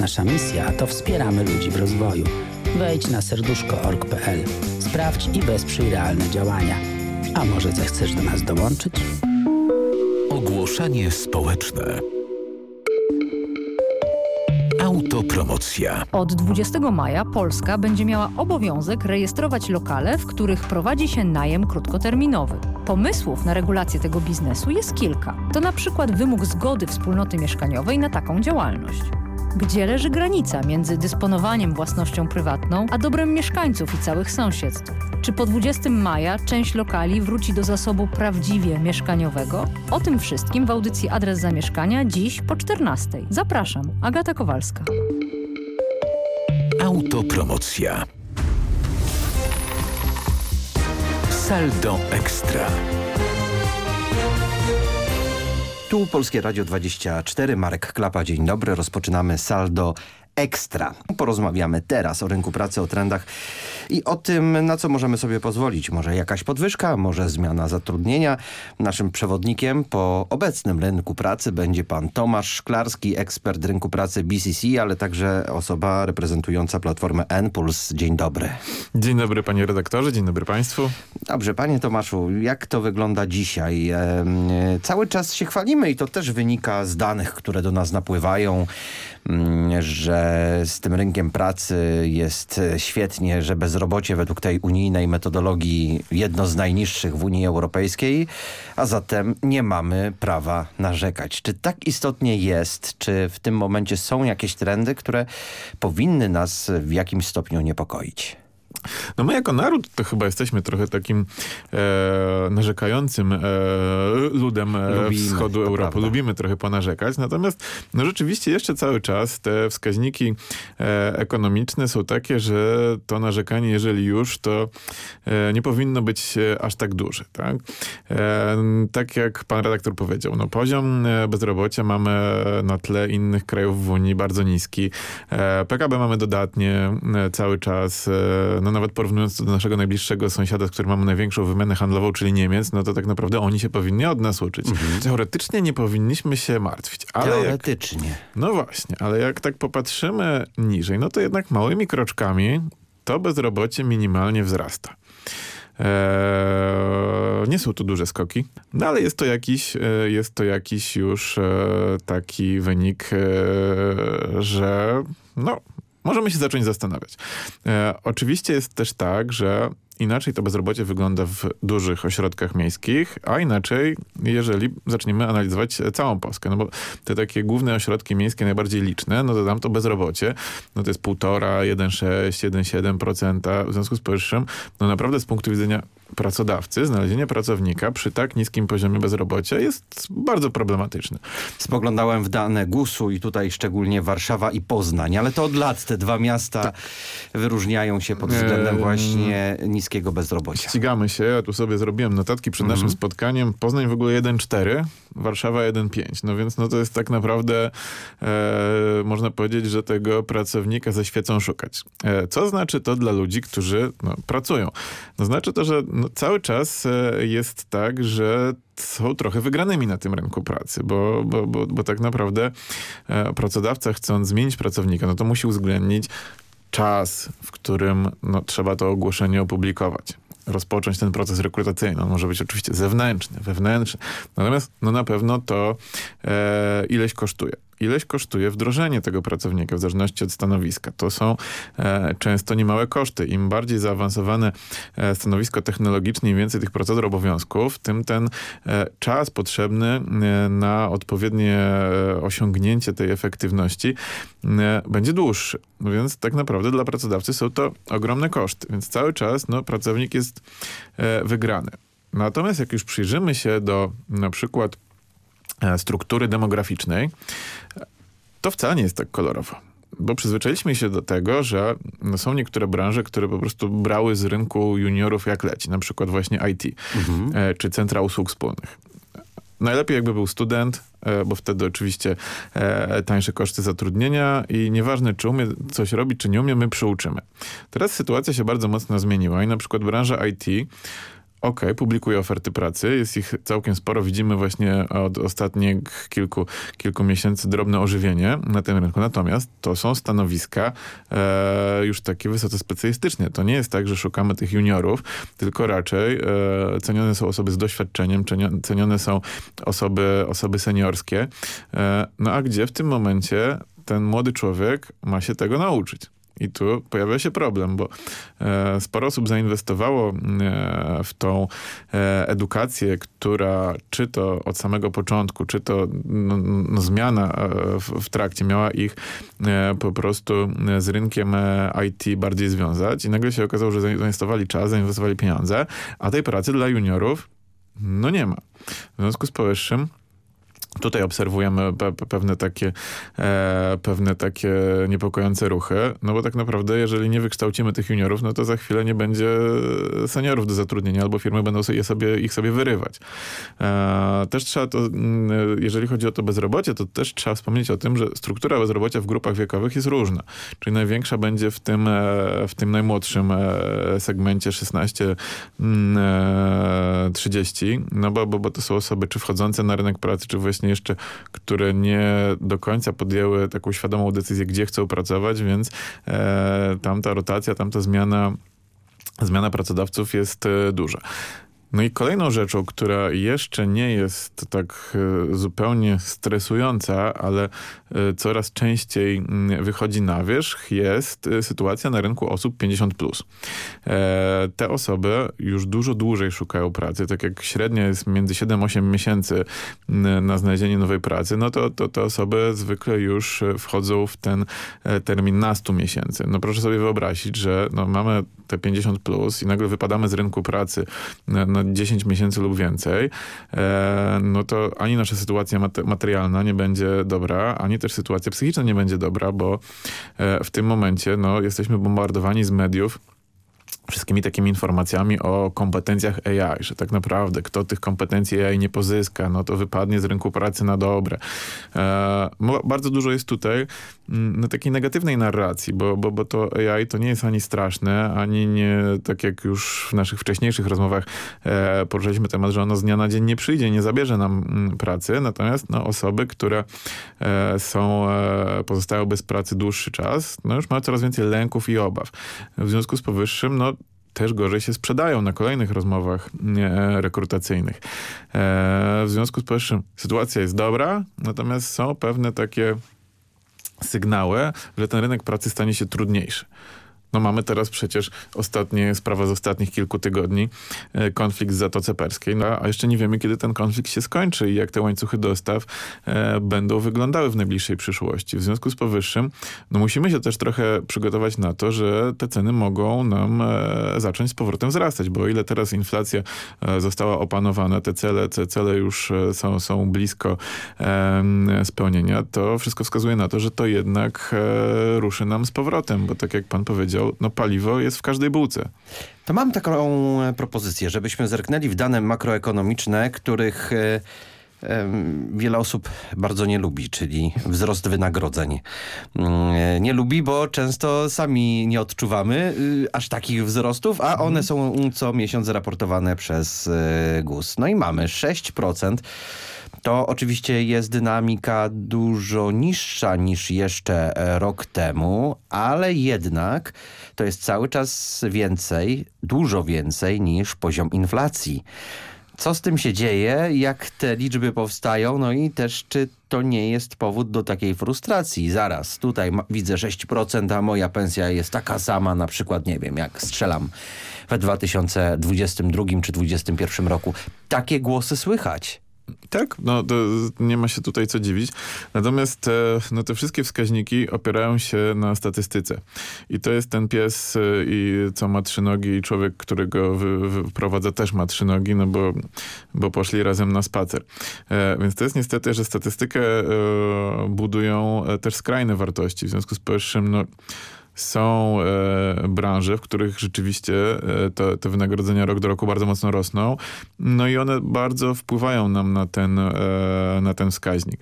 Nasza misja to wspieramy ludzi w rozwoju. Wejdź na serduszko.org.pl. Sprawdź i wesprzyj realne działania. A może zechcesz do nas dołączyć? Ogłoszenie społeczne. Autopromocja. Od 20 maja Polska będzie miała obowiązek rejestrować lokale, w których prowadzi się najem krótkoterminowy. Pomysłów na regulację tego biznesu jest kilka. To na przykład wymóg zgody wspólnoty mieszkaniowej na taką działalność. Gdzie leży granica między dysponowaniem własnością prywatną, a dobrem mieszkańców i całych sąsiedztw? Czy po 20 maja część lokali wróci do zasobu prawdziwie mieszkaniowego? O tym wszystkim w audycji Adres Zamieszkania dziś po 14. Zapraszam, Agata Kowalska. Autopromocja. Saldo Ekstra. Tu Polskie Radio 24, Marek Klapa, dzień dobry. Rozpoczynamy saldo ekstra. Porozmawiamy teraz o rynku pracy, o trendach i o tym, na co możemy sobie pozwolić. Może jakaś podwyżka, może zmiana zatrudnienia. Naszym przewodnikiem po obecnym rynku pracy będzie pan Tomasz Szklarski, ekspert rynku pracy BCC, ale także osoba reprezentująca platformę N-Puls. Dzień dobry. Dzień dobry panie redaktorze, dzień dobry państwu. Dobrze, panie Tomaszu, jak to wygląda dzisiaj? Cały czas się chwalimy i to też wynika z danych, które do nas napływają. Mm, że z tym rynkiem pracy jest świetnie, że bezrobocie według tej unijnej metodologii jedno z najniższych w Unii Europejskiej, a zatem nie mamy prawa narzekać. Czy tak istotnie jest? Czy w tym momencie są jakieś trendy, które powinny nas w jakimś stopniu niepokoić? No my jako naród to chyba jesteśmy trochę takim e, narzekającym e, ludem e, Lubimy, wschodu Europy. Prawda. Lubimy trochę ponarzekać. Natomiast no rzeczywiście jeszcze cały czas te wskaźniki e, ekonomiczne są takie, że to narzekanie, jeżeli już, to e, nie powinno być e, aż tak duże. Tak? tak jak pan redaktor powiedział, no poziom bezrobocia mamy na tle innych krajów w Unii bardzo niski. PKB mamy dodatnie cały czas no nawet porównując to do naszego najbliższego sąsiada, z którym mamy największą wymianę handlową, czyli Niemiec, no to tak naprawdę oni się powinni od nas uczyć. Mhm. Teoretycznie nie powinniśmy się martwić. Ale Teoretycznie. Jak, no właśnie, ale jak tak popatrzymy niżej, no to jednak małymi kroczkami to bezrobocie minimalnie wzrasta. Eee, nie są to duże skoki, no ale jest to jakiś, e, jest to jakiś już e, taki wynik, e, że no, możemy się zacząć zastanawiać. E, oczywiście jest też tak, że inaczej to bezrobocie wygląda w dużych ośrodkach miejskich, a inaczej, jeżeli zaczniemy analizować całą Polskę. No bo te takie główne ośrodki miejskie, najbardziej liczne, no to tam to bezrobocie, no to jest 1,5, 1,6, 1,7%. W związku z powyższym, no naprawdę z punktu widzenia pracodawcy, znalezienie pracownika przy tak niskim poziomie bezrobocia jest bardzo problematyczne. Spoglądałem w dane GUS-u i tutaj szczególnie Warszawa i Poznań, ale to od lat te dwa miasta tak. wyróżniają się pod względem właśnie niskiego bezrobocia. Ścigamy się, ja tu sobie zrobiłem notatki przed naszym mhm. spotkaniem. Poznań w ogóle 1,4, Warszawa 1,5. No więc no to jest tak naprawdę, e, można powiedzieć, że tego pracownika ze świecą szukać. E, co znaczy to dla ludzi, którzy no, pracują? No znaczy to, że no, cały czas e, jest tak, że są trochę wygranymi na tym rynku pracy, bo, bo, bo, bo tak naprawdę e, pracodawca chcąc zmienić pracownika, no to musi uwzględnić czas, w którym no, trzeba to ogłoszenie opublikować. Rozpocząć ten proces rekrutacyjny. On może być oczywiście zewnętrzny, wewnętrzny, natomiast no na pewno to e, ileś kosztuje ileś kosztuje wdrożenie tego pracownika w zależności od stanowiska. To są e, często niemałe koszty. Im bardziej zaawansowane e, stanowisko technologiczne, im więcej tych procedur obowiązków, tym ten e, czas potrzebny e, na odpowiednie e, osiągnięcie tej efektywności e, będzie dłuższy. Więc tak naprawdę dla pracodawcy są to ogromne koszty. Więc cały czas no, pracownik jest wygrany. Natomiast jak już przyjrzymy się do na przykład struktury demograficznej, to wcale nie jest tak kolorowo. Bo przyzwyczailiśmy się do tego, że no są niektóre branże, które po prostu brały z rynku juniorów jak leci. Na przykład właśnie IT, mhm. E, czy centra usług wspólnych. Najlepiej jakby był student, e, bo wtedy oczywiście tańsze koszty zatrudnienia i nieważne czy umie coś robić, czy nie umie, my przyuczymy. Teraz sytuacja się bardzo mocno zmieniła i na przykład branża IT OK, publikuje oferty pracy, jest ich całkiem sporo. Widzimy właśnie od ostatnich kilku, kilku miesięcy drobne ożywienie na tym rynku. Natomiast to są stanowiska e, już takie wysoce specjalistyczne. To nie jest tak, że szukamy tych juniorów, tylko raczej e, cenione są osoby z doświadczeniem, cenione są osoby, osoby seniorskie. E, no a gdzie w tym momencie ten młody człowiek ma się tego nauczyć? I tu pojawia się problem, bo e, sporo osób zainwestowało e, w tą e, edukację, która czy to od samego początku, czy to no, no, zmiana w, w, trakcie miała ich po prostu z rynkiem IT bardziej związać i nagle się okazało, że zainwestowali czas, zainwestowali pieniądze, a tej pracy dla juniorów no nie ma. W związku z powyższym Tutaj obserwujemy pe pewne, takie, e, pewne takie niepokojące ruchy, no bo tak naprawdę jeżeli nie wykształcimy tych juniorów, no to za chwilę nie będzie seniorów do zatrudnienia, albo firmy będą je sobie, ich sobie wyrywać. E, też trzeba to, mm, jeżeli chodzi o to bezrobocie, to też trzeba wspomnieć o tym, że struktura bezrobocia w grupach wiekowych jest różna. Czyli największa będzie w tym, e, w tym najmłodszym e, segmencie 16-30, mm, e, no bo, bo, bo to są osoby czy wchodzące na rynek pracy, czy właśnie właśnie jeszcze, które nie do końca podjęły taką świadomą decyzję, gdzie chcą pracować, więc e, tamta rotacja, tamta zmiana zmiana pracodawców jest e, duża. No i kolejną rzeczą, która jeszcze nie jest tak e, zupełnie stresująca, ale coraz częściej mm, wychodzi na wierzch, jest e, sytuacja na rynku osób 50+. Plus. Te osoby już dużo dłużej szukają pracy, tak jak średnia jest między 7-8 miesięcy na znalezienie nowej pracy, no to, to te osoby zwykle już wchodzą w ten termin na 100 miesięcy. No proszę sobie wyobrazić, że no mamy te 50 plus i nagle wypadamy z rynku pracy na, na 10 miesięcy lub więcej, e, no to ani nasza sytuacja materialna nie będzie dobra, ani też sytuacja psychiczna nie będzie dobra, bo e, w tym momencie no, jesteśmy bombardowani z mediów, wszystkimi takimi informacjami o kompetencjach AI, że tak naprawdę kto tych kompetencji AI nie pozyska, no to wypadnie z rynku pracy na dobre. E, bardzo dużo jest tutaj mm, no, takiej negatywnej narracji, bo, bo, bo to AI to nie jest ani straszne, ani nie, tak jak już w naszych wcześniejszych rozmowach e, temat, że ono z dnia na dzień nie przyjdzie, nie zabierze nam mm, pracy, natomiast no, osoby, które e, są, e, pozostają bez pracy dłuższy czas, no już mają coraz więcej lęków i obaw. W związku z powyższym, no też gorzej się sprzedają na kolejnych rozmowach rekrutacyjnych. w związku z powyższym sytuacja jest dobra, natomiast są pewne takie sygnały, że ten rynek pracy stanie się trudniejszy. No mamy teraz przecież ostatnie, sprawa z ostatnich kilku tygodni, e, konflikt w Zatoce Perskiej, no, a jeszcze nie wiemy, kiedy ten konflikt się skończy i jak te łańcuchy dostaw e, będą wyglądały w najbliższej przyszłości. W związku z powyższym, no musimy się też trochę przygotować na to, że te ceny mogą nam e, zacząć z powrotem wzrastać, bo o ile teraz inflacja e, została opanowana, te cele, te cele już e, są, są blisko spełnienia, to wszystko wskazuje na to, że to jednak e, ruszy nam z powrotem, bo tak jak pan powiedział, powiedział, no paliwo jest w każdej bułce. To mam taką e, propozycję, żebyśmy zerknęli w dane makroekonomiczne, których e, wiele osób bardzo nie lubi, czyli wzrost wynagrodzeń. Mm, e, nie lubi, bo często sami nie odczuwamy y, aż takich wzrostów, a one są co miesiąc raportowane przez GUS. No i mamy 6%. To oczywiście jest dynamika dużo niższa niż jeszcze e, rok temu, ale jednak to jest cały czas więcej, dużo więcej niż poziom inflacji. Co z tym się dzieje, jak te liczby powstają, no i też czy to nie jest powód do takiej frustracji. Zaraz, tutaj widzę 6%, a moja pensja jest taka sama, na przykład, nie wiem, jak strzelam w 2022 czy 2021 roku. Takie głosy słychać. Tak, no nie ma się tutaj co dziwić. Natomiast e, no, te wszystkie wskaźniki opierają się na statystyce. I to jest ten pies, e, i co ma trzy nogi i człowiek, którego wprowadza też ma trzy nogi, no bo, bo poszli razem na spacer. E, więc to jest niestety, że statystykę budują też skrajne wartości. W związku z powyższym, no są e, branże, w których rzeczywiście e, to, te wynagrodzenia rok do roku bardzo mocno rosną. No i one bardzo wpływają nam na ten, e, na ten wskaźnik.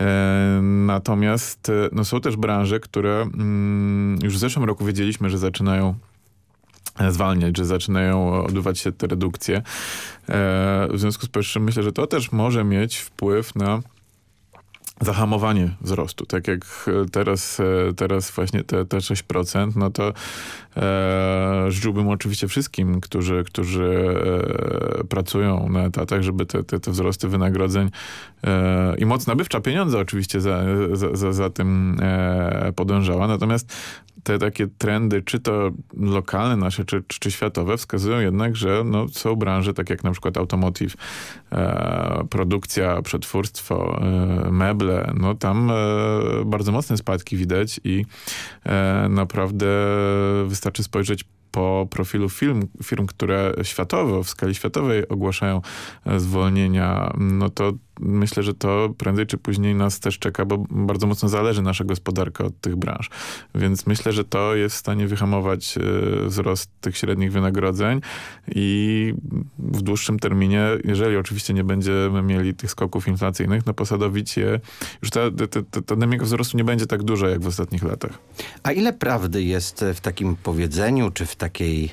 E, natomiast e, no są też branże, które mm, już w zeszłym roku wiedzieliśmy, że zaczynają e, zwalniać, że zaczynają odbywać się te redukcje. W związku z powyższym myślę, że to też może mieć wpływ na zahamowanie wzrostu. Tak jak e, teraz, e, teraz właśnie te, te 6%, no to e, życzyłbym oczywiście wszystkim, którzy, którzy e, pracują na etatach, żeby te, te, te wzrosty wynagrodzeń e, i moc nabywcza pieniądze oczywiście za, za, za, za tym e, podążała. Natomiast te takie trendy, czy to lokalne nasze, czy, czy, światowe, wskazują jednak, że no, są branże, tak jak na przykład automotive, e, produkcja, przetwórstwo, e, meble, no tam e, bardzo mocne spadki widać i e, naprawdę wystarczy spojrzeć po profilu firm, firm, które światowo, w skali światowej ogłaszają e, zwolnienia, no to myślę, że to prędzej czy później nas też czeka, bo bardzo mocno zależy nasza gospodarka od tych branż. Więc myślę, że to jest w stanie wyhamować e, wzrost tych średnich wynagrodzeń i w dłuższym terminie, jeżeli oczywiście nie będziemy mieli tych skoków inflacyjnych, no posadowić je, już ta, ta, ta, ta dynamika wzrostu nie będzie tak duża jak w ostatnich latach. A ile prawdy jest w takim powiedzeniu, czy w takiej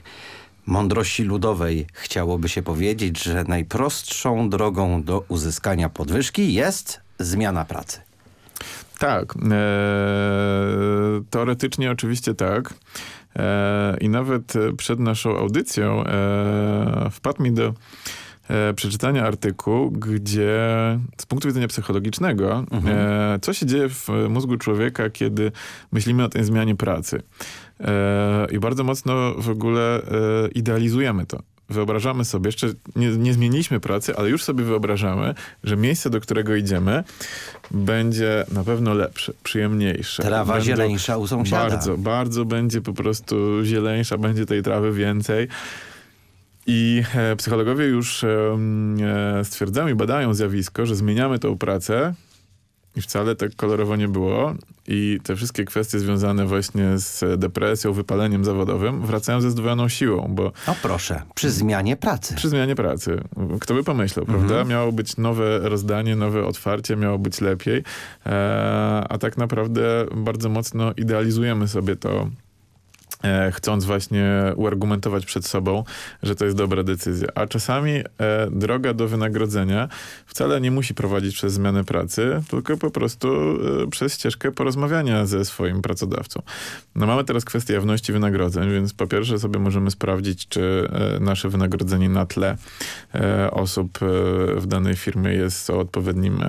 mądrości ludowej chciałoby się powiedzieć, że najprostszą drogą do uzyskania podwyżki jest zmiana pracy. Tak. E, teoretycznie oczywiście tak. E, I nawet przed naszą audycją e, wpadł mi do e, przeczytania artykułu, gdzie z punktu widzenia psychologicznego, mhm. e, co się dzieje w mózgu człowieka, kiedy myślimy o tej zmianie pracy. E, I bardzo mocno w ogóle e, idealizujemy to wyobrażamy sobie, jeszcze nie, nie, zmieniliśmy pracy, ale już sobie wyobrażamy, że miejsce, do którego idziemy, będzie na pewno lepsze, przyjemniejsze. Trawa Będą, zieleńsza u sąsiada. Bardzo, bardzo będzie po prostu zieleńsza, będzie tej trawy więcej. I e, psychologowie już stwierdzają i badają zjawisko, że zmieniamy tą pracę i wcale tak kolorowo nie było. I te wszystkie kwestie związane właśnie z depresją, wypaleniem zawodowym wracają ze zdwojoną siłą, bo... No proszę, przy zmianie pracy. Przy zmianie pracy. Kto by pomyślał, mhm. prawda? Miało być nowe rozdanie, nowe otwarcie, miało być lepiej, e, a tak naprawdę bardzo mocno idealizujemy sobie to chcąc właśnie uargumentować przed sobą, że to jest dobra decyzja. A czasami e, droga do wynagrodzenia wcale nie musi prowadzić przez zmianę pracy, tylko po prostu e, przez ścieżkę porozmawiania ze swoim pracodawcą. No mamy teraz kwestię jawności wynagrodzeń, więc po pierwsze sobie możemy sprawdzić, czy e, nasze wynagrodzenie na tle e, osób e, w danej firmie jest o odpowiednim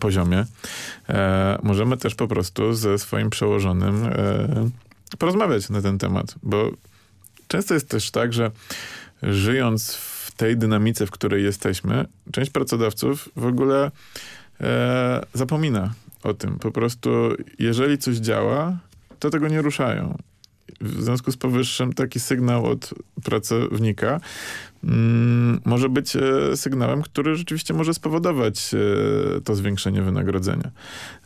poziomie. możemy też po prostu ze swoim przełożonym porozmawiać na ten temat, bo często jest też tak, że żyjąc w tej dynamice, w której jesteśmy, część pracodawców w ogóle e, zapomina o tym. Po prostu, jeżeli coś działa, to tego nie ruszają. W związku z powyższym taki sygnał od pracownika mm, może być e, sygnałem, który rzeczywiście może spowodować e, to zwiększenie wynagrodzenia.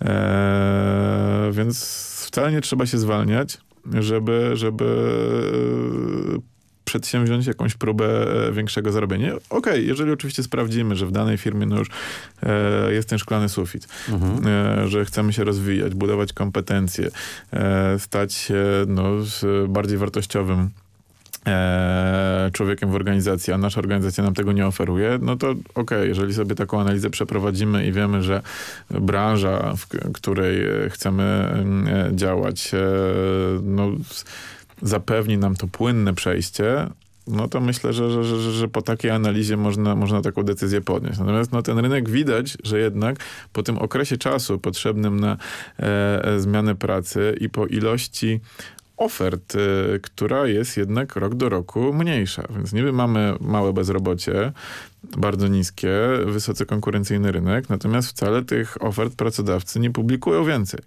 E, więc wcale nie trzeba się zwalniać żeby, żeby e, przedsięwziąć jakąś próbę e, większego zarobienia. Okej, okay, jeżeli oczywiście sprawdzimy, że w danej firmie no już e, jest ten szklany sufit, mhm. e, że chcemy się rozwijać, budować kompetencje, e, stać się no, bardziej wartościowym e, człowiekiem w organizacji, a nasza organizacja nam tego nie oferuje, no to okej, okay, jeżeli sobie taką analizę przeprowadzimy i wiemy, że branża, w której chcemy e, działać, e, no, zapewni nam to płynne przejście, no to myślę, że, że, że, że, po takiej analizie można, można taką decyzję podnieść. Natomiast no, ten rynek widać, że jednak po tym okresie czasu potrzebnym na e, e zmianę pracy i po ilości ofert, y, która jest jednak rok do roku mniejsza. Więc niby mamy małe bezrobocie, bardzo niskie, wysoce konkurencyjny rynek, natomiast wcale tych ofert pracodawcy nie publikują więcej.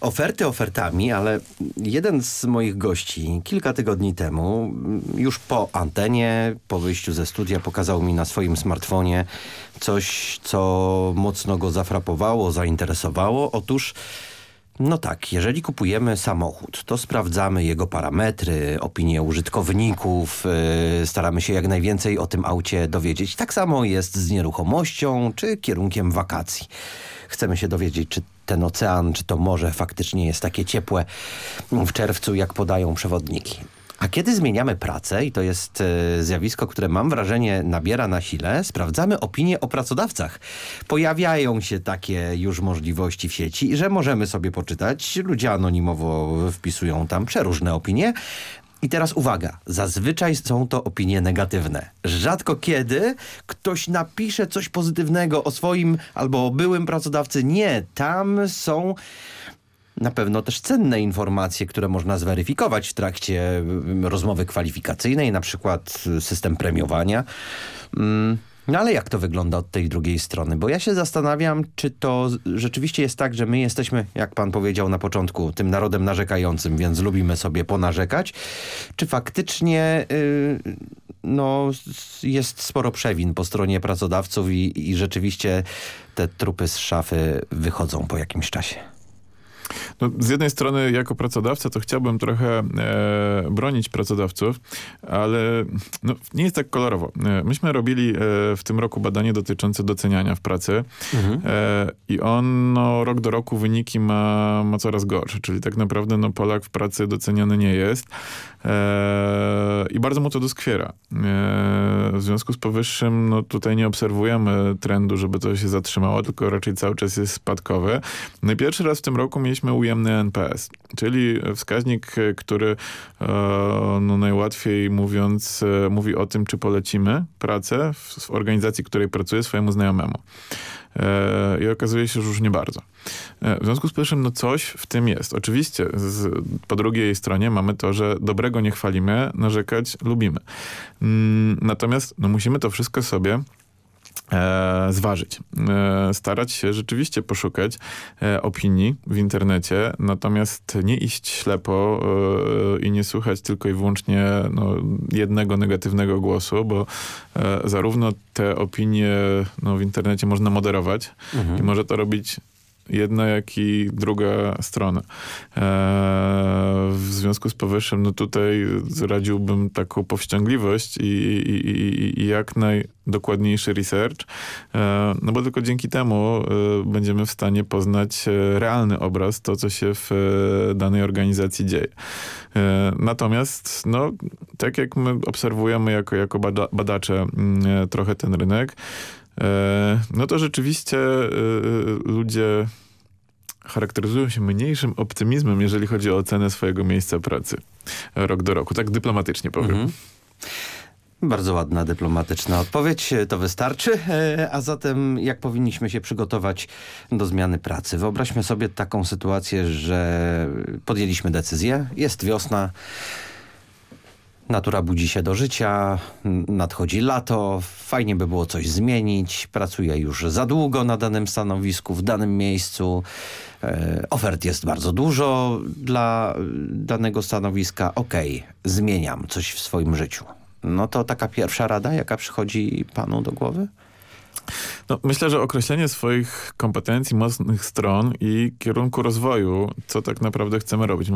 Oferty ofertami, ale jeden z moich gości kilka tygodni temu, już po antenie, po wyjściu ze studia, pokazał mi na swoim smartfonie coś, co mocno go zafrapowało, zainteresowało. Otóż no tak, jeżeli kupujemy samochód, to sprawdzamy jego parametry, opinie użytkowników, yy, staramy się jak najwięcej o tym aucie dowiedzieć. Tak samo jest z nieruchomością czy kierunkiem wakacji. Chcemy się dowiedzieć, czy ten ocean, czy to morze faktycznie jest takie ciepłe w czerwcu, jak podają przewodniki. A kiedy zmieniamy pracę, i to jest e, zjawisko, które mam wrażenie nabiera na sile, sprawdzamy opinie o pracodawcach. Pojawiają się takie już możliwości w sieci, że możemy sobie poczytać. Ludzie anonimowo wpisują tam przeróżne opinie. I teraz uwaga, zazwyczaj są to opinie negatywne. Rzadko kiedy ktoś napisze coś pozytywnego o swoim albo o byłym pracodawcy. Nie, tam są na pewno też cenne informacje, które można zweryfikować w trakcie mm, rozmowy kwalifikacyjnej, na przykład system premiowania. Mm, no ale jak to wygląda od tej drugiej strony? Bo ja się zastanawiam, czy to rzeczywiście jest tak, że my jesteśmy, jak pan powiedział na początku, tym narodem narzekającym, więc lubimy sobie ponarzekać. Czy faktycznie yy, no, jest sporo przewin po stronie pracodawców i, i rzeczywiście te trupy z szafy wychodzą po jakimś czasie? No, z jednej strony jako pracodawca to chciałbym trochę e, bronić pracodawców, ale no, nie jest tak kolorowo. E, myśmy robili e, w tym roku badanie dotyczące doceniania w pracy mhm. E, i on no, rok do roku wyniki ma, ma coraz gorsze, czyli tak naprawdę no, Polak w pracy doceniany nie jest e, i bardzo mu to doskwiera. E, w związku z powyższym no, tutaj nie obserwujemy trendu, żeby to się zatrzymało, tylko raczej cały czas jest spadkowe. No i pierwszy raz w tym roku mieliśmy ujemny NPS, czyli wskaźnik, który e, no najłatwiej mówiąc e, mówi o tym, czy polecimy pracę w organizacji, w której pracuję swojemu znajomemu. E, I okazuje się, że już nie bardzo. W związku z powyższym, no coś w tym jest. Oczywiście z, po drugiej stronie mamy to, że dobrego nie chwalimy, narzekać lubimy. Mm, natomiast no musimy to wszystko sobie e, zważyć. E, starać się rzeczywiście poszukać e, opinii w internecie, natomiast nie iść ślepo e, i nie słuchać tylko i wyłącznie no, jednego negatywnego głosu, bo e, zarówno te opinie no, w internecie można moderować mhm. i może to robić jedna, jak i druga strona. E, w związku z powyższym, no tutaj zradziłbym taką powściągliwość i, i, i, i jak najdokładniejszy research, e, no bo tylko dzięki temu będziemy w stanie poznać realny obraz, to co się w danej organizacji dzieje. Natomiast, no, tak jak my obserwujemy jako, jako badacze mm, trochę ten rynek, no to rzeczywiście ludzie charakteryzują się mniejszym optymizmem, jeżeli chodzi o ocenę swojego miejsca pracy rok do roku. Tak dyplomatycznie powiem. Mhm. Bardzo ładna, dyplomatyczna odpowiedź. To wystarczy. E, a zatem jak powinniśmy się przygotować do zmiany pracy? Wyobraźmy sobie taką sytuację, że podjęliśmy decyzję. Jest wiosna. Natura budzi się do życia, nadchodzi lato, fajnie by było coś zmienić, pracuję już za długo na danym stanowisku, w danym miejscu. E, ofert jest bardzo dużo dla danego stanowiska. Okej, okay, zmieniam coś w swoim życiu. No to taka pierwsza rada, jaka przychodzi panu do głowy? No, myślę, że określenie swoich kompetencji, mocnych stron i kierunku rozwoju, co tak naprawdę chcemy robić.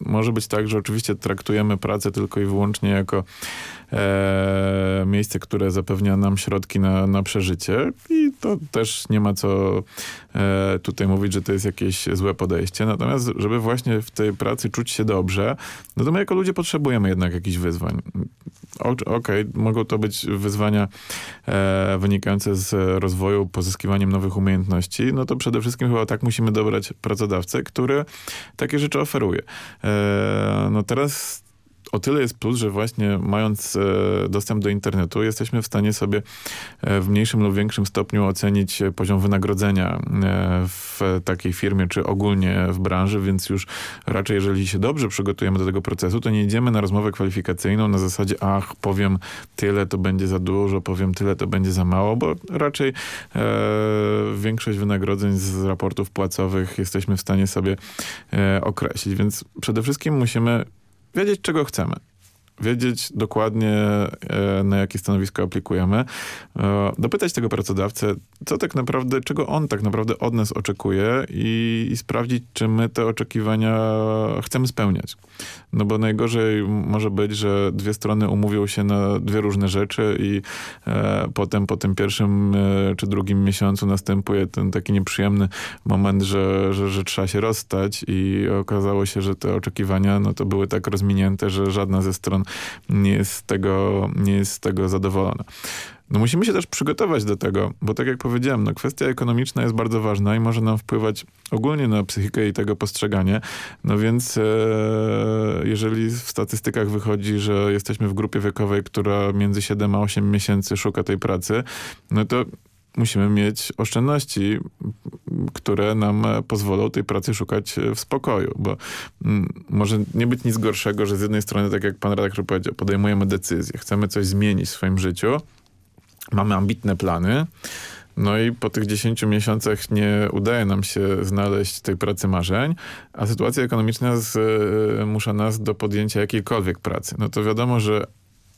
Może być tak, że oczywiście traktujemy pracę tylko i wyłącznie jako e, miejsce, które zapewnia nam środki na, na przeżycie i to też nie ma co e, tutaj mówić, że to jest jakieś złe podejście. Natomiast, żeby właśnie w tej pracy czuć się dobrze, no to my jako ludzie potrzebujemy jednak jakichś wyzwań. Okej, okay, mogą to być wyzwania e, wynikające z rozwoju, pozyskiwaniem nowych umiejętności, no to przede wszystkim chyba tak musimy dobrać pracodawcę, który takie rzeczy oferuje. E, no teraz o tyle jest plus, że właśnie mając e, dostęp do internetu jesteśmy w stanie sobie e, w mniejszym lub większym stopniu ocenić poziom wynagrodzenia e, w takiej firmie, czy ogólnie w branży, więc już raczej jeżeli się dobrze przygotujemy do tego procesu, to nie idziemy na rozmowę kwalifikacyjną na zasadzie, ach, powiem tyle, to będzie za dużo, powiem tyle, to będzie za mało, bo raczej e, większość wynagrodzeń z raportów płacowych jesteśmy w stanie sobie e, określić, więc przede wszystkim musimy wiedzieć, czego chcemy wiedzieć dokładnie, e, na jakie stanowisko aplikujemy, e, dopytać tego pracodawcę, co tak naprawdę, czego on tak naprawdę od nas oczekuje i, i sprawdzić, czy my te oczekiwania chcemy spełniać. No bo najgorzej może być, że dwie strony umówią się na dwie różne rzeczy i e, potem po tym pierwszym e, czy drugim miesiącu następuje ten taki nieprzyjemny moment, że, że, że trzeba się rozstać i okazało się, że te oczekiwania no to były tak rozminięte, że żadna ze stron nie jest z tego, nie jest z tego zadowolona. No musimy się też przygotować do tego, bo tak jak powiedziałem, no kwestia ekonomiczna jest bardzo ważna i może nam wpływać ogólnie na psychikę i tego postrzeganie. No więc e, jeżeli w statystykach wychodzi, że jesteśmy w grupie wiekowej, która między 7 a 8 miesięcy szuka tej pracy, no to musimy mieć oszczędności, które nam pozwolą tej pracy szukać w spokoju, bo mm, może nie być nic gorszego, że z jednej strony, tak jak pan redaktor powiedział, podejmujemy decyzję, chcemy coś zmienić w swoim życiu, mamy ambitne plany, no i po tych 10 miesiącach nie udaje nam się znaleźć tej pracy marzeń, a sytuacja ekonomiczna zmusza nas do podjęcia jakiejkolwiek pracy. No to wiadomo, że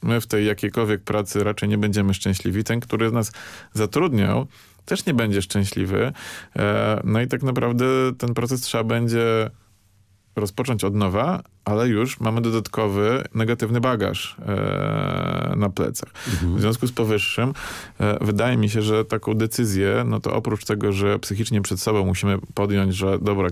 my w tej jakiejkolwiek pracy raczej nie będziemy szczęśliwi. Ten, który nas zatrudniał, też nie będzie szczęśliwy. E, no i tak naprawdę ten proces trzeba będzie rozpocząć od nowa, ale już mamy dodatkowy negatywny bagaż e, na plecach. Mhm. W związku z powyższym e, wydaje mi się, że taką decyzję, no to oprócz tego, że psychicznie przed sobą musimy podjąć, że dobra,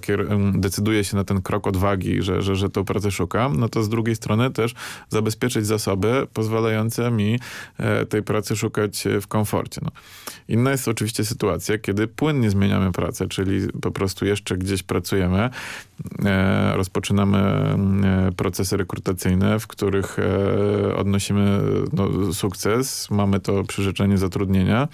decyduję się na ten krok odwagi, że, że, że tą pracę szukam, no to z drugiej strony też zabezpieczyć zasoby pozwalające mi e, tej pracy szukać w komforcie. No. Inna jest oczywiście sytuacja, kiedy płynnie zmieniamy pracę, czyli po prostu jeszcze gdzieś pracujemy, e, rozpoczynamy procesy rekrutacyjne, w których e, odnosimy no, sukces, mamy to przyrzeczenie zatrudnienia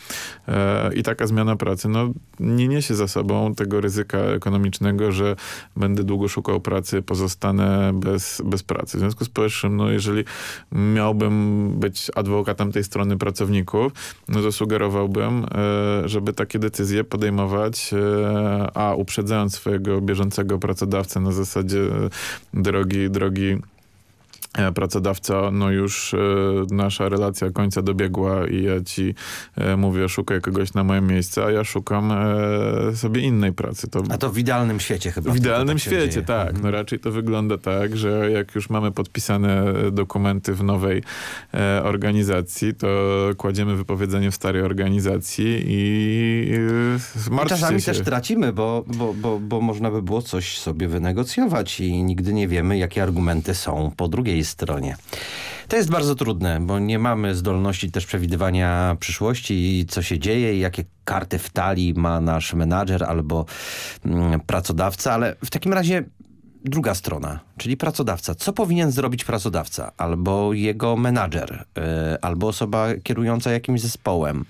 e, i taka zmiana pracy no, nie niesie za sobą tego ryzyka ekonomicznego, że będę długo szukał pracy, pozostanę bez, bez pracy. W związku z powyższym, no, jeżeli miałbym być adwokatem tej strony pracowników, no to sugerowałbym, żeby takie decyzje podejmować, a uprzedzając swojego bieżącego pracodawcę na zasadzie drogi drogi, drogi E, pracodawca, no już e, nasza relacja końca dobiegła i ja ci e, mówię, szukaj kogoś na moje miejsce, a ja szukam e, sobie innej pracy. To, a to w idealnym świecie chyba. W idealnym tak świecie, tak. No mhm. raczej to wygląda tak, że jak już mamy podpisane dokumenty w nowej e, organizacji, to kładziemy wypowiedzenie w starej organizacji i e, czasami się. też tracimy, bo, bo, bo, bo można by było coś sobie wynegocjować i nigdy nie wiemy, jakie argumenty są po drugiej stronie. To jest bardzo trudne, bo nie mamy zdolności też przewidywania przyszłości i co się dzieje i jakie karty w talii ma nasz menadżer albo mm, pracodawca, ale w takim razie druga strona, czyli pracodawca. Co powinien zrobić pracodawca albo jego menadżer, yy, albo osoba kierująca jakimś zespołem,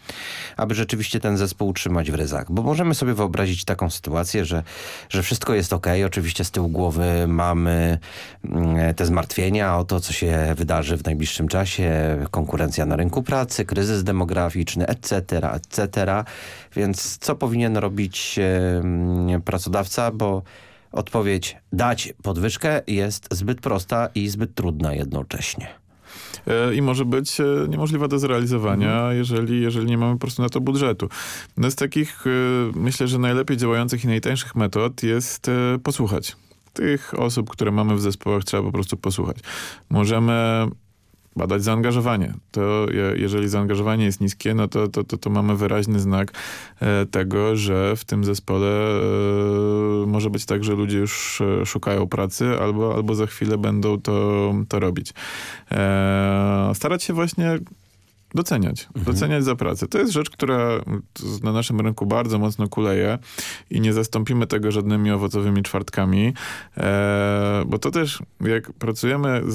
aby rzeczywiście ten zespół utrzymać w ryzach? Bo możemy sobie wyobrazić taką sytuację, że, że wszystko jest ok. Oczywiście z tyłu głowy mamy yy, te zmartwienia o to, co się wydarzy w najbliższym czasie, konkurencja na rynku pracy, kryzys demograficzny, etc., etc. Więc co powinien robić pracodawca, bo Odpowiedź dać podwyżkę jest zbyt prosta i zbyt trudna jednocześnie e, i może być e, niemożliwa do zrealizowania, mhm. jeżeli, jeżeli nie mamy po prostu na to budżetu. No z takich, e, myślę, że najlepiej działających i najtańszych metod jest posłuchać. Tych osób, które mamy w zespołach trzeba po prostu posłuchać. Możemy badać zaangażowanie. To jeżeli zaangażowanie jest niskie, no to, to, to, to mamy wyraźny znak e, tego, że w tym zespole e, może być tak, że ludzie już e, szukają pracy albo, albo za chwilę będą to, to robić. Starać się właśnie Doceniać. Mhm. Doceniać za pracę. To jest rzecz, która na naszym rynku bardzo mocno kuleje i nie zastąpimy tego żadnymi owocowymi czwartkami, e, bo to też, jak pracujemy z,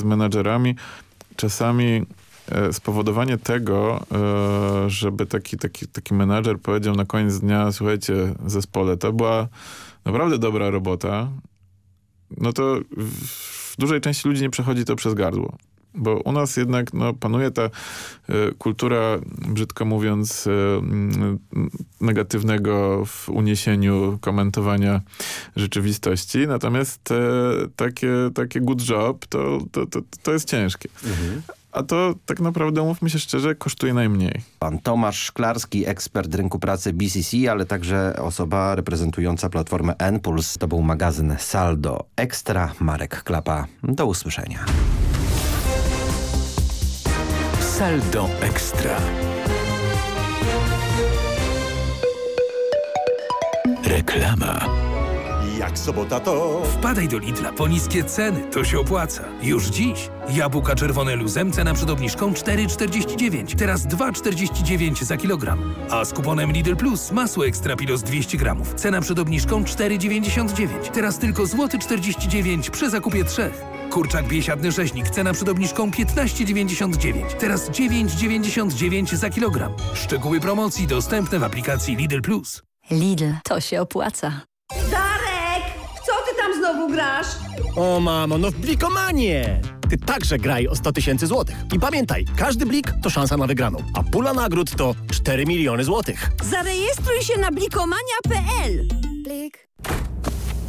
z menadżerami, czasami e, spowodowanie tego, e, żeby taki, taki, taki menadżer powiedział na koniec dnia, słuchajcie, zespole, to była naprawdę dobra robota, no to w dużej części ludzi nie przechodzi to przez gardło. Bo u nas jednak no, panuje ta y, kultura, brzydko mówiąc, y, negatywnego w uniesieniu komentowania rzeczywistości. Natomiast y, takie, takie good job to, to, to, to jest ciężkie. Mhm. A to tak naprawdę, mówmy się szczerze, kosztuje najmniej. Pan Tomasz Szklarski, ekspert rynku pracy BCC, ale także osoba reprezentująca platformę N-Puls. To był magazyn Saldo Ekstra. Marek Klapa. Do usłyszenia. Saldo Ekstra. Reklama. Jak sobota to... Wpadaj do Lidla po niskie ceny, to się opłaca. Już dziś. Jabłka czerwone luzem cena przed obniżką 4,49. Teraz 2,49 za kilogram. A z kuponem Lidl Plus masło ekstra pilos 200 gramów. Cena przed obniżką 4,99. Teraz tylko złoty 49 przy zakupie trzech. Kurczak biesiadny rzeźnik, cena przed obniżką 15,99. Teraz 9,99 za kilogram. Szczegóły promocji dostępne w aplikacji Lidl Plus. Lidl, to się opłaca. Znowu grasz? O mamo, no w Blikomanie! Ty także graj o 100 tysięcy złotych. I pamiętaj, każdy blik to szansa na wygraną, a pula nagród to 4 miliony złotych. Zarejestruj się na blikomania.pl Blik.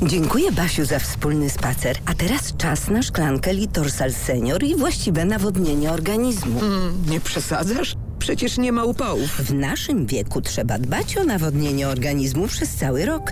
Dziękuję Basiu za wspólny spacer. A teraz czas na szklankę Litorsal Senior i właściwe nawodnienie organizmu. Mm, nie przesadzasz? Przecież nie ma upałów. W naszym wieku trzeba dbać o nawodnienie organizmu przez cały rok.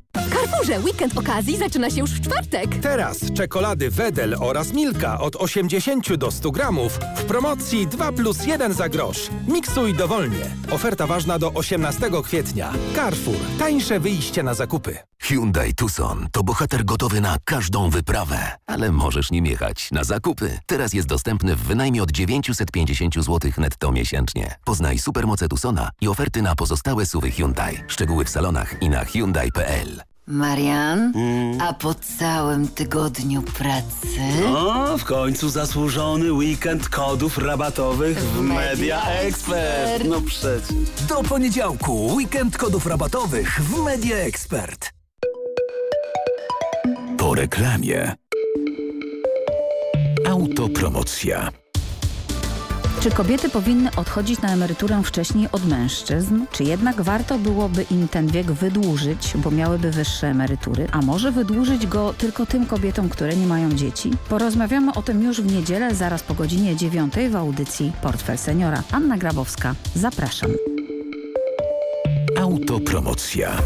Carrefourze weekend okazji zaczyna się już w czwartek. Teraz czekolady Wedel oraz Milka od 80 do 100 gramów w promocji 2 plus 1 za grosz. Miksuj dowolnie. Oferta ważna do 18 kwietnia. Carrefour. Tańsze wyjście na zakupy. Hyundai Tucson to bohater gotowy na każdą wyprawę. Ale możesz nim jechać na zakupy. Teraz jest dostępny w wynajmie od 950 zł netto miesięcznie. Poznaj supermoce Tucsona i oferty na pozostałe suwy Hyundai. Szczegóły w salonach i na Hyundai.pl. Marian, mm. a po całym tygodniu pracy... O, w końcu zasłużony weekend kodów rabatowych w Media Expert. No przecież. Do poniedziałku weekend kodów rabatowych w Media Expert. Po reklamie. Autopromocja. Czy kobiety powinny odchodzić na emeryturę wcześniej od mężczyzn? Czy jednak warto byłoby im ten wiek wydłużyć, bo miałyby wyższe emerytury? A może wydłużyć go tylko tym kobietom, które nie mają dzieci? Porozmawiamy o tym już w niedzielę, zaraz po godzinie 9 w audycji Portfel Seniora. Anna Grabowska, zapraszam. Autopromocja.